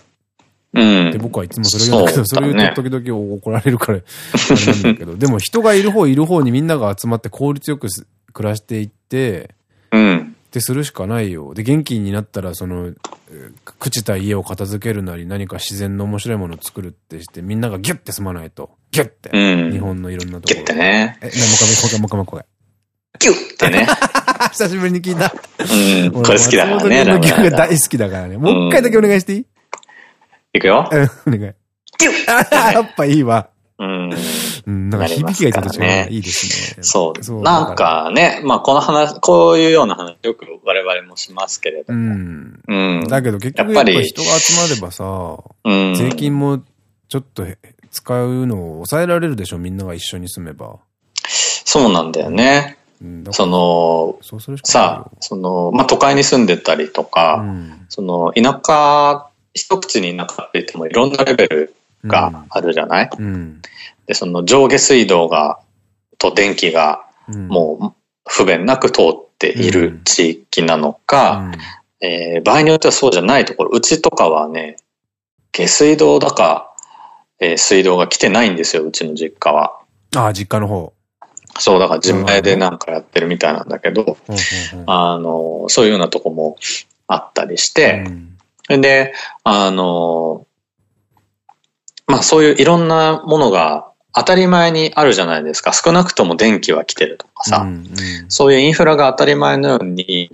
うん。で、僕はいつもそれ言うんだけど、そ,、れ言うと時々怒られるから、あれなんだけど、[laughs] でも人がいる方いる方にみんなが集まって効率よく暮らしていって、うん。ってするしかないよ。で、元気になったら、その、朽ちた家を片付けるなり、何か自然の面白いものを作るってして、みんながギュッて住まないと。ギュッて。うん。日本のいろんなところ。ギュッてね。え、もう一回、もう一回、もう一回。ギュッてね。[laughs] 久しぶりに聞いた。うん。これ好きだからね。の曲が大好きだからね。もう一回だけお願いしていい？いくよ。うん、お願い。[laughs] やっぱいいわ。うん。うん、なんか響きがちょっと違う。いいですね。そう。なんかね、まあこの話、こういうような話よく我々もしますけれども。うん。うん。だけど結局やっぱり人が集まればさ、うん、税金もちょっと使うのを抑えられるでしょ、みんなが一緒に住めば。そうなんだよね。その、さあ、その、まあ、都会に住んでたりとか、うん、その、田舎、一口に田舎って言ってもいろんなレベルがあるじゃない、うん、で、その上下水道が、と電気が、もう不便なく通っている地域なのか、えー、場合によってはそうじゃないところ、うちとかはね、下水道だか、えー、水道が来てないんですよ、うちの実家は。ああ、実家の方。そう、だから自前でなんかやってるみたいなんだけど、あの、そういうようなとこもあったりして、うん、で、あの、まあそういういろんなものが当たり前にあるじゃないですか。少なくとも電気は来てるとかさ、うんうん、そういうインフラが当たり前のように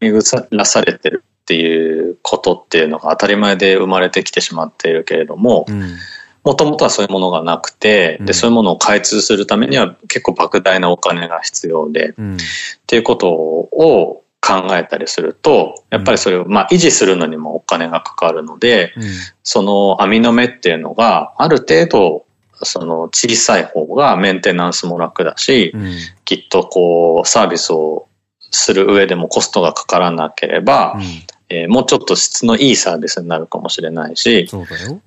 見ぐらされてるっていうことっていうのが当たり前で生まれてきてしまっているけれども、うん。もともとはそういうものがなくて、で、そういうものを開通するためには結構莫大なお金が必要で、うん、っていうことを考えたりすると、やっぱりそれを、まあ、維持するのにもお金がかかるので、うん、その網の目っていうのがある程度、その小さい方がメンテナンスも楽だし、うん、きっとこうサービスをする上でもコストがかからなければ、えー、もうちょっと質のいいサービスになるかもしれないし、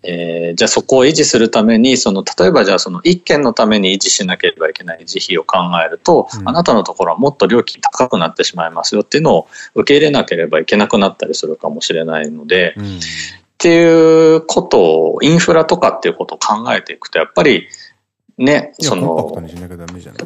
えー、じゃあそこを維持するために、その、例えばじゃあその一件のために維持しなければいけない維持費を考えると、うん、あなたのところはもっと料金高くなってしまいますよっていうのを受け入れなければいけなくなったりするかもしれないので、うん、っていうことを、インフラとかっていうことを考えていくと、やっぱり、ね、その、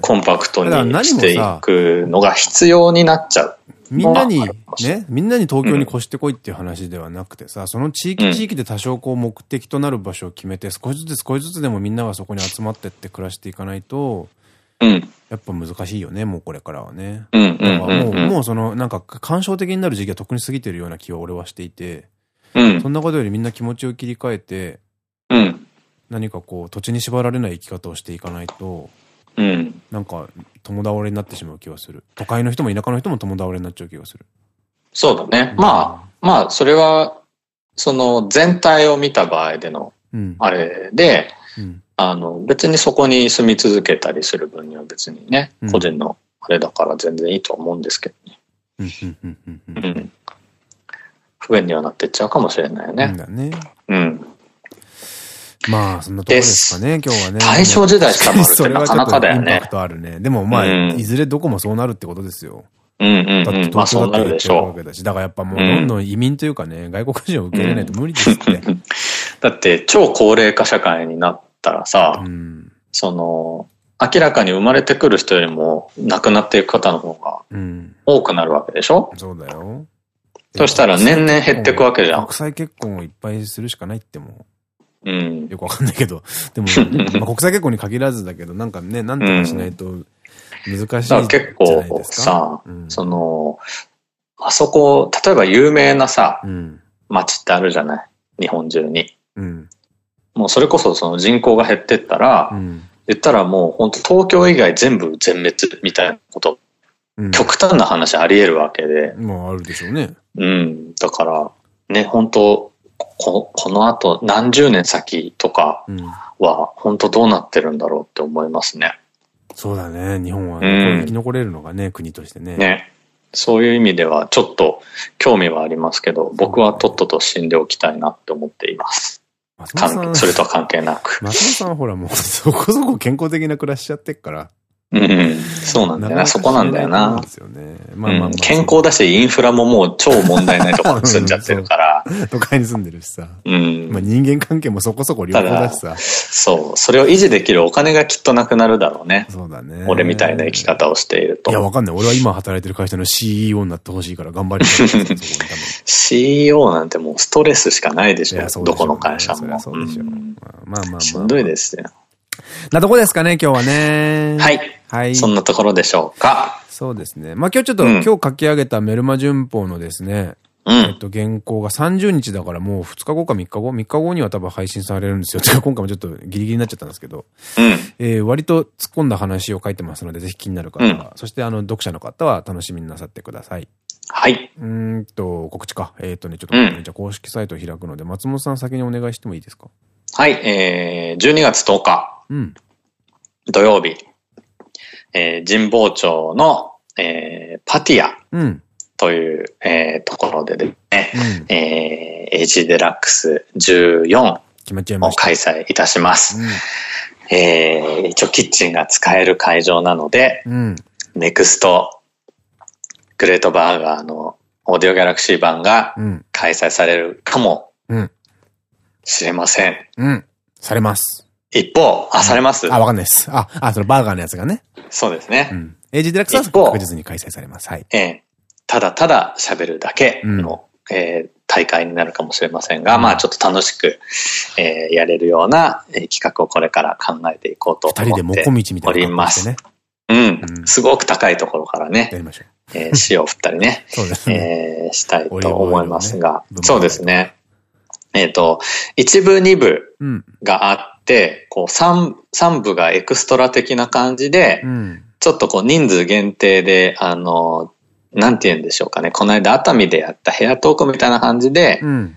コンパクトにしていくのが必要になっちゃう。みんなに、ね、みんなに東京に越してこいっていう話ではなくてさ、その地域地域で多少こう目的となる場所を決めて、少しずつ少しずつでもみんながそこに集まってって暮らしていかないと、うん、やっぱ難しいよね、もうこれからはね。もう、もうその、なんか感傷的になる時期は特に過ぎてるような気は俺はしていて、うん、そんなことよりみんな気持ちを切り替えて、うん、何かこう土地に縛られない生き方をしていかないと、うん。なんか、共倒れになってしまう気がする。都会の人も田舎の人も共倒れになっちゃう気がする。そうだね。うん、まあ、まあ、それは、その全体を見た場合での、あれで、うん、あの、別にそこに住み続けたりする分には別にね、うん、個人のあれだから全然いいと思うんですけどね。うん。不便にはなってっちゃうかもしれないよね。だね。うん。まあ、そんなとこですかね、今日はね。大正時代しかもあるってなかなかだよね。[laughs] インパクトあるね。でもまあ、いずれどこもそうなるってことですよ。うんうん、だって東京だって言ってるわけだし。だからやっぱもうどんどん移民というかね、外国人を受け入れないと無理ですって。[laughs] だって超高齢化社会になったらさ、その、明らかに生まれてくる人よりも亡くなっていく方の方が多くなるわけでしょ、うん、そうだよ。そしたら年々減っていくわけじゃん。国際結婚をいっぱいするしかないってもうん。よくわかんないけど。でも、まあ、国際結婚に限らずだけど、なんかね、なんとかしないと難しいじゃないですか。結構さ、うん、その、あそこ、例えば有名なさ、うん、街ってあるじゃない？日本中に。うん、もうそれこそその人口が減ってったら、うん、言ったらもう本当東京以外全部全滅みたいなこと、うん、極端な話あり得るわけで。まああるでしょうね。うん。だから、ね、本当ここの後何十年先とかは本当どうなってるんだろうって思いますね。そうだね。日本は、生き残れるのがね、国としてね。ね。そういう意味ではちょっと興味はありますけど、僕はとっとと死んでおきたいなって思っています。それとは関係なく。松本さんはほらもうそこそこ健康的な暮らしちゃってっから。うん、そうなんだよな。そこなんだよな。健康だし、インフラももう超問題ないところに住んじゃってるから。[laughs] 都会に住んでるしさ。うん。まあ人間関係もそこそこ良好だしさ。そう。それを維持できるお金がきっとなくなるだろうね。そうだね。俺みたいな生き方をしていると。いや、わかんない。俺は今働いてる会社の CEO になってほしいから頑張りたい。[laughs] CEO なんてもうストレスしかないでしょ。どこの会社も。そうでしょ。まあまあまあ。しんどいですよ。なとこですかね、今日はね。はい。はい。そんなところでしょうか。そうですね。まあ今日ちょっと、今日書き上げたメルマ旬報のですね、うん、えっと、原稿が30日だからもう2日後か3日後 ?3 日後には多分配信されるんですよ。[laughs] てか今回もちょっとギリギリになっちゃったんですけど、うん、えー、割と突っ込んだ話を書いてますので、ぜひ気になる方は、うん、そしてあの、読者の方は楽しみになさってください。はい。うんと、告知か。えっ、ー、とね、ちょっと、ね、うん、じゃ公式サイトを開くので、松本さん先にお願いしてもいいですか？はい、えー、12月10日。うん。土曜日。えー、神保町の、えー、パティア。うん。という、えー、ところでですね、うん、えー、エイジデラックス14を開催いたします。うん、えー、一応キッチンが使える会場なので、うん、ネクストグレートバーガーのオーディオギャラクシー版が開催されるかもしれません。うん。されます。一方、あ、されます？あ、わかんないです。あ、あ、そのバーガーのやつがね。そうですね。うん。エイジデラックスは確実に開催されます。はい。ええただただ喋るだけの、うん、えー、大会になるかもしれませんが、うん、まあちょっと楽しく、えー、やれるような、えー、企画をこれから考えていこうと思っております。ね、うん、うん。すごく高いところからね。やりましょう。えー、塩を振ったりね。[laughs] そうですね。えー、したいと思いますが。ね、そうですね。えっ、ー、と、一部二部があって、こう三、三部がエクストラ的な感じで、ちょっとこう人数限定で、あの、なんて言うんでしょうかね。この間熱海でやったヘアトークみたいな感じで、うん、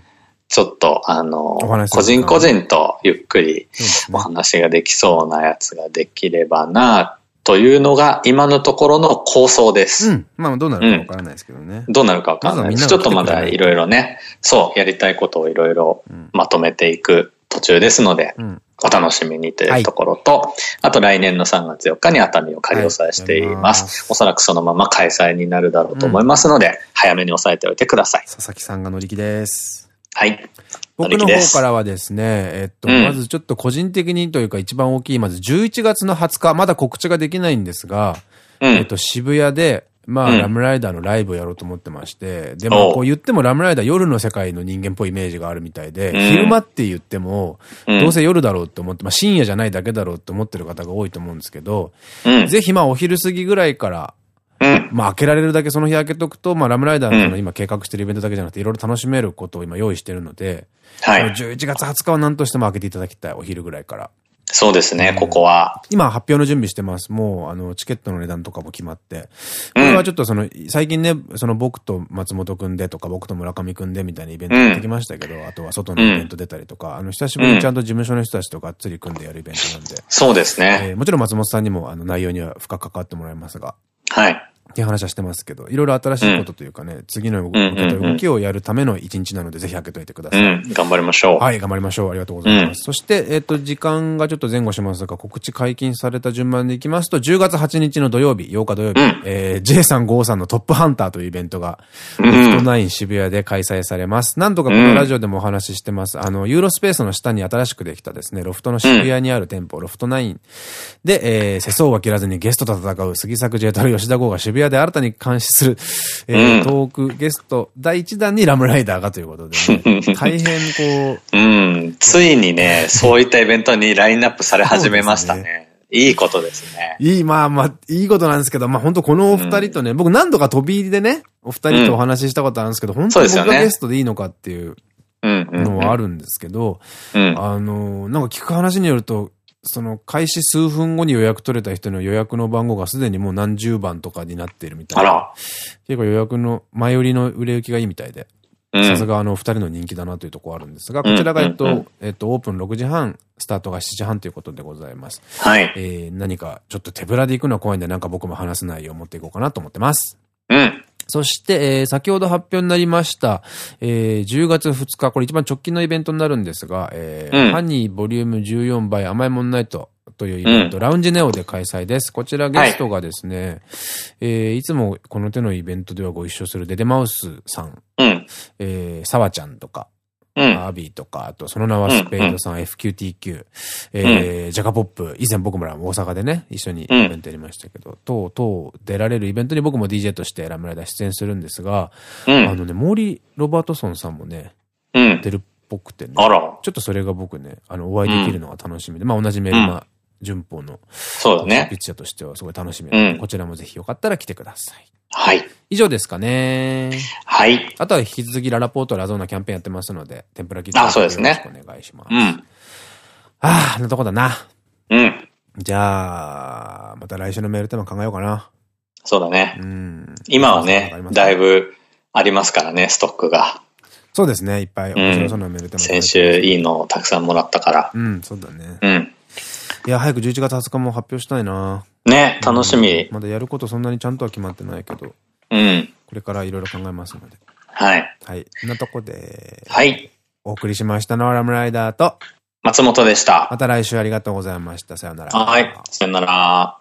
ちょっと、あの、個人個人とゆっくりお話ができそうなやつができればな、というのが今のところの構想です。うん。まあどうなるかわからないですけどね。どうなるかわからないです。ちょっとまだいろいろね、そう、やりたいことをいろいろまとめていく途中ですので、うん、お楽しみにというところと、はい、あと来年の3月4日に熱海を仮押さえしています。はい、ますおそらくそのまま開催になるだろうと思いますので、うん、早めに押さえておいてください。佐々木さんが乗り気です。はい。僕の方からはですね、えっと、うん、まずちょっと個人的にというか一番大きい、まず11月の20日、まだ告知ができないんですが、うん、えっと、渋谷で、まあ、ラムライダーのライブをやろうと思ってまして、でも、こう言ってもラムライダー夜の世界の人間っぽいイメージがあるみたいで、昼間って言っても、どうせ夜だろうって思って、まあ深夜じゃないだけだろうって思ってる方が多いと思うんですけど、ぜひまあお昼過ぎぐらいから、まあ開けられるだけその日開けとくと、まあラムライダーの今計画してるイベントだけじゃなくていろいろ楽しめることを今用意してるので、はい。11月20日は何としても開けていただきたい、お昼ぐらいから。そうですね、ここは。今発表の準備してます。もう、あの、チケットの値段とかも決まって。これはちょっとその、最近ね、その僕と松本くんでとか、僕と村上くんでみたいなイベントやってきましたけど、あとは外のイベント出たりとか、あの、久しぶりにちゃんと事務所の人たちとがっつり組んでやるイベントなんで。そうですね。えもちろん松本さんにも、あの、内容には深く関わってもらいますが。はい。っていう話はしてますけど、いろいろ新しいことというかね、うん、次の動きをやるための一日なので、ぜひ開けといてください。うん、頑張りましょう。はい、頑張りましょう。ありがとうございます。うん、そして、えっ、ー、と、時間がちょっと前後しますが、告知解禁された順番でいきますと、10月8日の土曜日、8日土曜日、うん、えー、J353 のトップハンターというイベントが、ロフトナイン渋谷で開催されます。何度かこのラジオでもお話ししてます。あの、ユーロスペースの下に新しくできたですね、ロフトの渋谷にある店舗、ロフトナインで、えー、世相は切らずにゲストと戦う杉作 J 太郎吉田剛が渋谷で新たに監視する、えー、トークゲスト第1弾にラムライダーがということで、ね、大変こう。[laughs] うん、ついにね、そういったイベントにラインナップされ始めましたね。いいことですね。いい、まあまあ、いいことなんですけど、まあ本当このお二人とね、うん、僕何度か飛び入りでね、お二人とお話ししたことあるんですけど、うん、本当に僕がゲストでいいのかっていうのはあるんですけど、あの、なんか聞く話によると、その開始数分後に予約取れた人の予約の番号がすでにもう何十番とかになっているみたいな。結構予約の前売りの売れ行きがいいみたいで。さすがあの二人の人気だなというところあるんですが、こちらがえっと、えっと、オープン6時半、スタートが7時半ということでございます。はい。えー、何かちょっと手ぶらで行くのは怖いんで、なんか僕も話す内容を持っていこうかなと思ってます。うん。そして、えー、先ほど発表になりました、えー、10月2日、これ一番直近のイベントになるんですが、えー、うん、ハニーボリューム14倍甘いもんナイトというイベント、うん、ラウンジネオで開催です。こちらゲストがですね、はい、えー、いつもこの手のイベントではご一緒するデデマウスさん、うん、えー、サワちゃんとか、うん、アビーとか、あと、その名はスペイドさん、うん、FQTQ、えー、ジャカポップ、以前僕も大阪でね、一緒にイベントやりましたけど、とうとう出られるイベントに僕も DJ としてラムライダー出演するんですが、うん、あのね、モーリー・ロバートソンさんもね、出るっぽくてね、ちょっとそれが僕ね、あの、お会いできるのが楽しみで、まあ同じメルマ順法の。そうだね。ピッチャーとしてはすごい楽しみなので、うん。こちらもぜひよかったら来てください。はい。以上ですかね。はい。あとは引き続きララポートラゾーナキャンペーンやってますので、天ぷらキッチンあそうですねお願いします。うん。ああ、なとこだな。うん。じゃあ、また来週のメールテーマ考えようかな。そうだねう。ん。今はね、だいぶ。ぶありますからね、ストックが。そうですね、いっぱい面白そうなメールテーマ、先週いいのをたくさんもらったから。うん、そうだね。うん。いや、早く11月20日も発表したいな。ね、楽しみ。まだやることそんなにちゃんとは決まってないけど、うん。これからいろいろ考えますので。はい。はい。こんなとこで、はい。お送りしましたのはラムライダーと、松本でした。また来週ありがとうございました。さようなら。はい。さよなら。